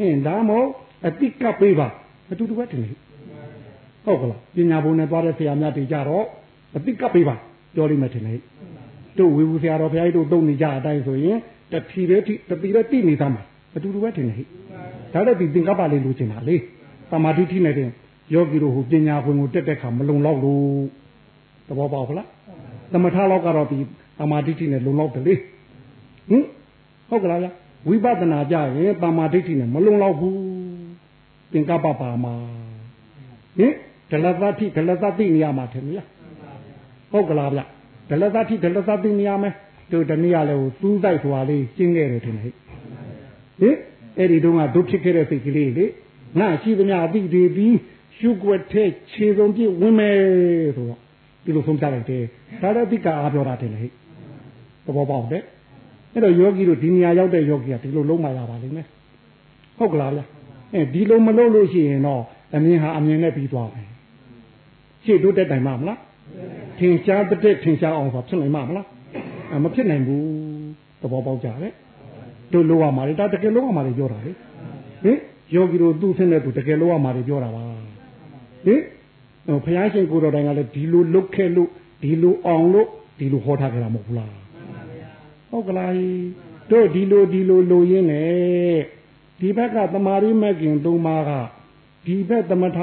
အင်းဒါမို့အတိကပေးပါအတူတူပဲထင်လေဟုတ်ကလားပညာဘုံနဲ့သွားတဲ့ဆရာများတွေကြတော့အတိကပေးပါပြောလိမ့်မယ်ထင်လေတို့ဝေဘူးဆရာတော်ဘုရားကြီးတို့သုံးနေကြအတိုင်းဆိုရင်တတိပဲတိတတိပဲတိနေသားမှာအတူတူပဲထင်လေဒါလည်းဒီသင်္ကပ္ပလေးလိုချင်တာလေသမာဓိထိနဲ့တင်ယောဂီတို့ဟိုပညာခွင်ကိုတက်တဲ့ခါမလုံလောက်လို့သဘောပေါက်ခလားသမထလောက်ကတော့ဒီ သမာဓိထိနဲ့လုံလောက်တယ်လေဟင်ဟုတ်ကလားဗျဝိပဿနာကြရင်သမာဓိထိနဲ့မလုံလောက်ဘူးသင်္ကပ္ပပါမှာဟင်ဒလသတိဒလသတိနေရာမှာထင်မလားဟုတ်ကလားဗျဒလသတိဒလသတိနေရာမယ်တို့တနည်းအားလည်းဟိုသူးတိုက်သွားလေးကျင်းခဲ့တယ်ထင်တယ်ဟင်အဲ့ဒီတုန်းကတို့ဖြစ်ခဲ့တဲ့စိတ်ကလေးလေငါရှိသမျှအတိတွေပြီးရှုွက်တဲ့ခြေစုံပြည့်ဝင်မယ်ဆိုတော့ဒီလိုဆုံးပြလိုက်တယ်ဒါလည်းအတိကအားပြောတာတယ်လေ သဘောပေါက်တယ်အဲ့တော့ယောဂီတို့ဒီနေရာရောက်တဲ့ယောဂီကဒီလိုလုံးမရပါလိမ့်မယ်ဟုတ်ကလားဗျအဲဒီလိုမလုပ်လို့ရှိရင်တော့အမြင်ဟာအမြင်နဲ့ပြီးသွားမယ်ရှေ့တို့တက်တိုင်မှာမလားထင်ရှားတဲ့ထင်ရှားအောင်ဆိုဖြစ်နိုင်မှာမလားမဖြစ်နိုင်ဘူးသဘောပေါက်ကြတယ်တို့လိုရမှာလေဒါတကယ်လိုရမှာလေပြောတာလေဟင်ယောဂီတို့သူ့ဆင်းတဲ့သူတကယ်လို့ရမှာတွေပြောတာပါဟင်ဘုရားရှင်ကိုတော်တိုင်ကလည်းဒီလိုလုတ်ခဲ့လို့ဒီလိုအောင်လို့ဒီလိုဟောထားကြတာမဟုတ်ဘူးလား ဟုတ်ကလားတို့ဒီလိုဒီလိုလိုရင်းနဲ့ဒီဘက်ကတမာရီမက်ကင်သုံးပါးကဒီဘက်သမထ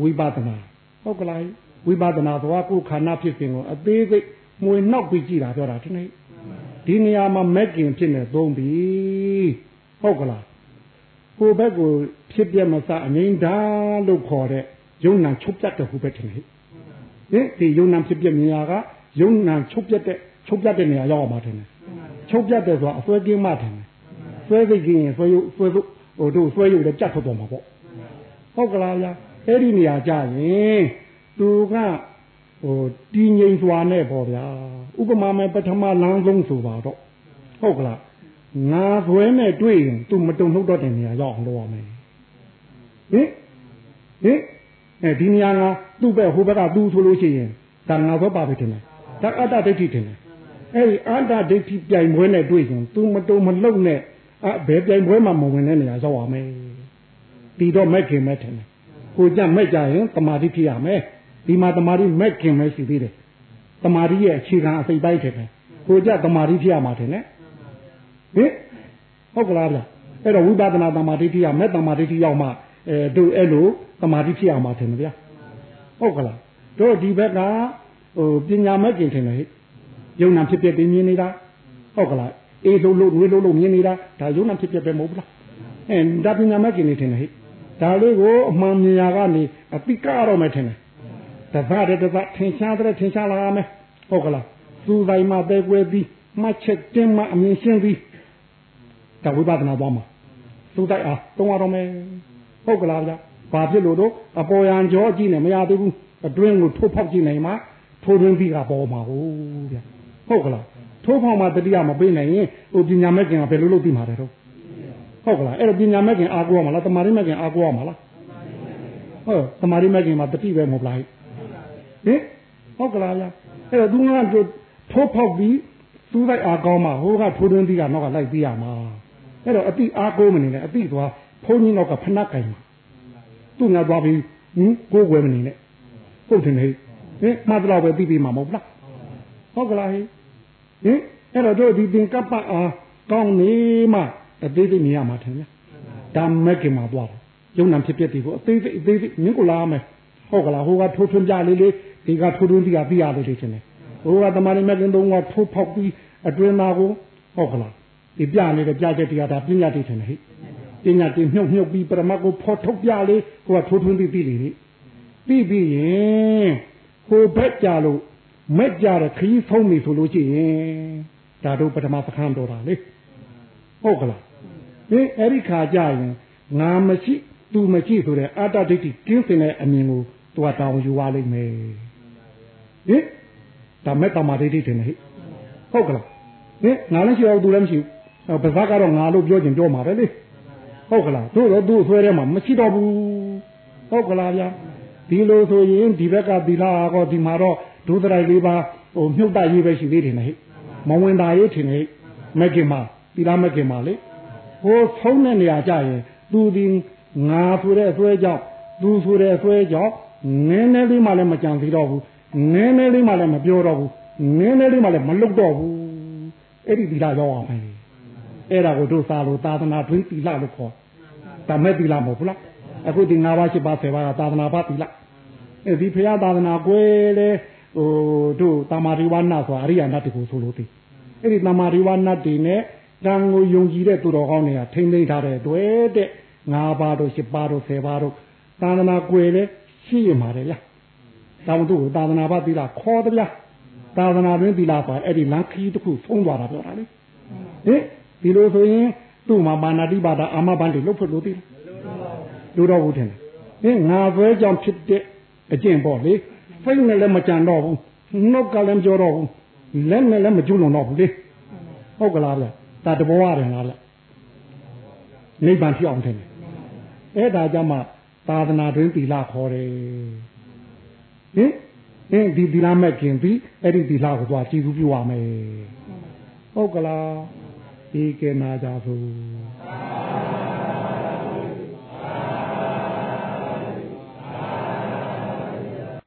ဝိပဿနာဟုတ်ကလားဝိပဿနာသွားကိုခန္ဓာဖြစ်စဉ်ကိုအသေးစိတ်မွေနောက်ပြီးကြည့်တာပြောတာဒီနေ့ဒီနေရာမှာမက်ကင်ဖြစ်နေသုံးပြီဟုတ်ကလားကိုဘက်ကိုဖြစ်ပြမစအငိမ့်ဓာလို့ခေါ်တဲ့ယုံနာချုပ်ပြတ်တဲ့ဟိုဘက်ထင်ဟိဟင်ဒီယုံနာဖြစ်ပြမြင်ရကယုံနာချုပ်ပြတ်တဲ့ချုပ်ပြတ်တဲ့နေရာရောက်အောင်ထင်တယ် ချုပ်ပြတ်တယ်ဆိုတာအစွဲကင်းမှထင်တယ်ဆွဲစိတ်ကင်းရင်ဆွဲရုပ်ဆွဲစုဟိုတို့ဆွဲရုပ်လည်းကြတ်ထွက်သွားမှာပေါ့ဟုတ်ကလားဗျာအဲ့ဒီနေရာကြရင်သူကဟိုတည်ငြိမ်စွာနဲ့ပေါ့ဗျာဥပမာမဲ့ပထမလမ်းဆုံးဆိုပါတော့ဟုတ်ကလားငါဘွဲနဲ့တွေ့ရင် तू မတုံနှုတ်တော့တဲ့နေရာရောက်အောင်လုပ်ရမယ်ဟင်ဟင်အဲဒီနေရာကသူ့ဘက်ဟိုဘက်ကသူဆိုလို့ရှိရင်ဒါငါဘက်ပါပဲတင်တယ်ဒါအတ္တဒိဋ္ဌိတင်တယ် အဲဒီအတ္တဒိဋ္ဌိပြိုင်ပွဲနဲ့တွေ့ရင် तू မတုံမလုံနဲ့အဘယ်ပြိုင်ပွဲမှာမဝင်တဲ့နေရာရောက်ရမယ်ဒီတော့မဲ့ခင်မဲ့ထင်တယ်ကိုကြမဲ့ကြရင်တမာတိဖြစ်ရမယ်ဒီမှာတမာတိမဲ့ခင်မဲ့ရှိသေးတယ်တမာတိရဲ့အခြေခံအစိတ်ပိုင်းထင်တယ်ကိုကြတမာတိဖြစ်ရမှာထင်တယ်ဟင်ဟုတ်ကလားဗျအဲ့တော့ဝိပဿနာတမာတိတိယမဲ့တမာတိတိရောက်မှအဲတို့အဲ့လိုတမာတိဖြစ်အောင်ပါထင်တယ်ဗျာဟုတ်ကလားတို့ဒီဘက်ကဟိုပညာမဲ့ကျင်ထင်တယ်ဟဲ့ ယုံနာဖြစ်ဖြစ်ပြင်းနေတာဟုတ်ကလားအေးလုံးလုံးဝေးလုံးလုံးမြင်နေတာဒါယုံနာဖြစ်ဖြစ်ပဲမဟုတ်ဘူးလားအဲဒါပညာမဲ့ကျင်နေထင်တယ်ဟဲ့ဒါလေးကိုအမှန်မြင်ရကနေအပိကတော့မယ်ထင်တယ်တပတ်တပတ်ထင်ရှားတဲ့ထင်ရှားလာမယ်ဟုတ်ကလားသူ့တိုင်းမှာပဲကွဲပြီးမှတ်ချက်တင်းမှအမြင်ရှင်းပြီးဒါဝိပဿနာသွားမှာသူတိုက်အားတုံးရတော့မယ်ဟုတ်ကလားဗျာဘာဖြစ်လို့တော့အပေါ်ယံကြောကြည့်နေမရသေးဘူးအတွင်းကိုထိုးဖောက်ကြည့်နိုင်မှထိုးတွင်းပြီးကပေါ်မှာဟုတ်ဗျာ ဟုတ်ကလားထိုးဖောက်မှတတိယမပေးနိုင်ရင်ဟိုပညာမဲ့ခင်ကဘယ်လိုလုပ်ပြီးမှာလဲတော့ဟုတ်ကလားအဲ့တော့ပညာမဲ့ခင်အားကိုးရမှာလားတမာရီမဲ့ခင်အားကိုးရမှာလားဟုတ်တမာရီမဲ့ခင်မှာတတိပဲမဟုတ်လားဟင်ဟုတ်ကလားဗျာအဲ့တော့သူကထိုးဖောက်ပြီးသူ့လိုက်အားကောင်းမှဟိုကထိုးတွင်းပြီးကနောက်ကလိုက်ပြီးရမှာအဲ့တော့အတိအားကိုးမနေနဲ့အတိသွားဘုန်းကြီးတော့ကဖဏကင်မှာသူ့ငါသွားပြီးဟင်ကိုးွယ်မနေနဲ့ဟုတ်တယ်ဟဲ့ဟင်မှတ်တော့ပဲပြီးပြီးမှာမဟုတ်လားဟုတ်ကလားဟင် ဟင်အဲ့တော့တို့ဒီသင်္ကပ္ပအားကောင်းနေမှအသေးသေးမြင်ရမှာထင်ဗျာဒါမဲ့ကင်မှာသွားတယ်ယုံနာဖြစ်ဖြစ်ဒီကိုအသေးသေးအသေးသေးမြင်ကိုလာမယ်ဟုတ်ကလားဟိုကထိုးထွန်းကြလေးလေးဒီကထိုးထွန်းဒီကပြရလေးလေးချင်းတယ်ဟိုကတမန်မဲ့ကင်သုံးကထိုးဖောက်ပြီးအတွင်းသားကိုဟုတ်ကလားဒီပြနေတဲ့ပြချက်တရားဒါပညာတိထင်တယ်ဟဲ့ပညာတိမြုပ်မြုပ်ပြီးပရမတ်ကိုဖော်ထုတ်ပြလေဟိုကထိုးထွင်းပြီးပြီလေပြီးပြီးရင်ဟိုဘက်ကြလို့ မက်ကြတဲ့ခရီးဆုံးပြီဆိုလို့ရှိရင်ဒါတို့ပထမပခန်းတော်တာလေဟုတ်ကလားဟင်အဲ့ဒီခါကြရင်ငါမရှိသူမရှိဆိုတဲ့အတ္တဒိဋ္ဌိကင်းစင်တဲ့အမြင်ကိုသူကတောင်းယူရလိမ့်မယ်ဟင်ဒါမဲ့တမာဒိဋ္ဌိတင်ဟိဟုတ်ကလားဟင်ငါလည်းရှိတော့သူလည်းမရှိဘူးပါဇက်ကတော့ငါလို့ပြောချင်ပြောမှာပဲလေဟုတ်ကလားသူ့တော့သူ့ဆွဲထဲမှာမရှိတော့ဘူးဟုတ်ကလားဗျာဒီလိုဆိုရင်ဒီဘက်ကသီလကောဒီမှာတော့ ဒုသရိုက်လေးပါဟိုမြုပ်တရေးပဲရှိသေးတယ်ဟဲ့မဝင်တာရေးထင်ဟဲ့မက်ကင်မှာသီလမက်ကင်မှာလေဟိုဆုံးတဲ့နေရာကြရင်သူဒီငါဆိုတဲ့အစွဲကြောင့်သူဆိုတဲ့အစွဲကြောင့်နည်းနည်းလေးမှလည်းမကြံသေးတော့ဘူးနည်းနည်းလေးမှလည်းမပြောတော့ဘူးနည်းနည်းလေးမှလည်းမလုပ်တော့ဘူးအဲ့ဒီသီလရောက်အောင်မယ်အဲ့ဒါကိုတို့စာလို့သာသနာတွင်းသီလလို့ခေါ်ဒါမဲ့သီလမဟုတ်ဘူးလားအခုဒီ၅ပါး၈ပါး၁၀ပါးကသာသနာပါသီလအဲဒီဖရာသာသနာကွယ်လေ ဟိုတို့တမာရိဝနာဆိုတာအရိယာနတ်တကူဆိုလို့သိအဲ့ဒီတမာရိဝနတ်တွေနဲ့တန်ကိုယုံကြည်တဲ့သူတော်ကောင်းတွေကထိမ့်သိမ်းထားတဲ့တွေ့တဲ့၅ပါးတို့၈ပါးတို့၁၀ပါးတို့သာသနာကွယ်လေရှိရမှာတယ်ဗျာတောင်တို့သာသနာပါသီလခေါ်တယ်ဗျာသာသနာတွင်သီလပါအဲ့ဒီလမ်းခီးတစ်ခုဖုံးသွားတာပြောတာလေဟင်ဒီလိုဆိုရင်သူ့မှာမာနာတိပါဒအာမဘန်တွေလုတ်ဖို့လို့သိတယ်လူတော်ဘူးထင်တယ်ဟင်ငါဘွဲကြောင့်ဖြစ်တဲ့အကျင့်ပေါ့လေ စိတ်နဲ့လည်းမကြံတော့ဘူးနှုတ်ကလည်းမပြောတော့ဘူးလက်နဲ့လည်းမကျွလွန်တော့ဘူးလေဟုတ်ကလားဗျဒါတဘောရတယ်လားဗျနိဗ္ဗာန်ဖြစ်အောင်ထင်တယ်အဲ့ဒါကြောင့်မှသာသနာတွင်သီလခေါ်တယ်ဟင်ဟင်ဒီသီလမဲ့ခင်ပြီးအဲ့ဒီသီလကိုသွားကြည်သူပြုရမယ်ဟုတ်ကလားဒီကေနာကြသို့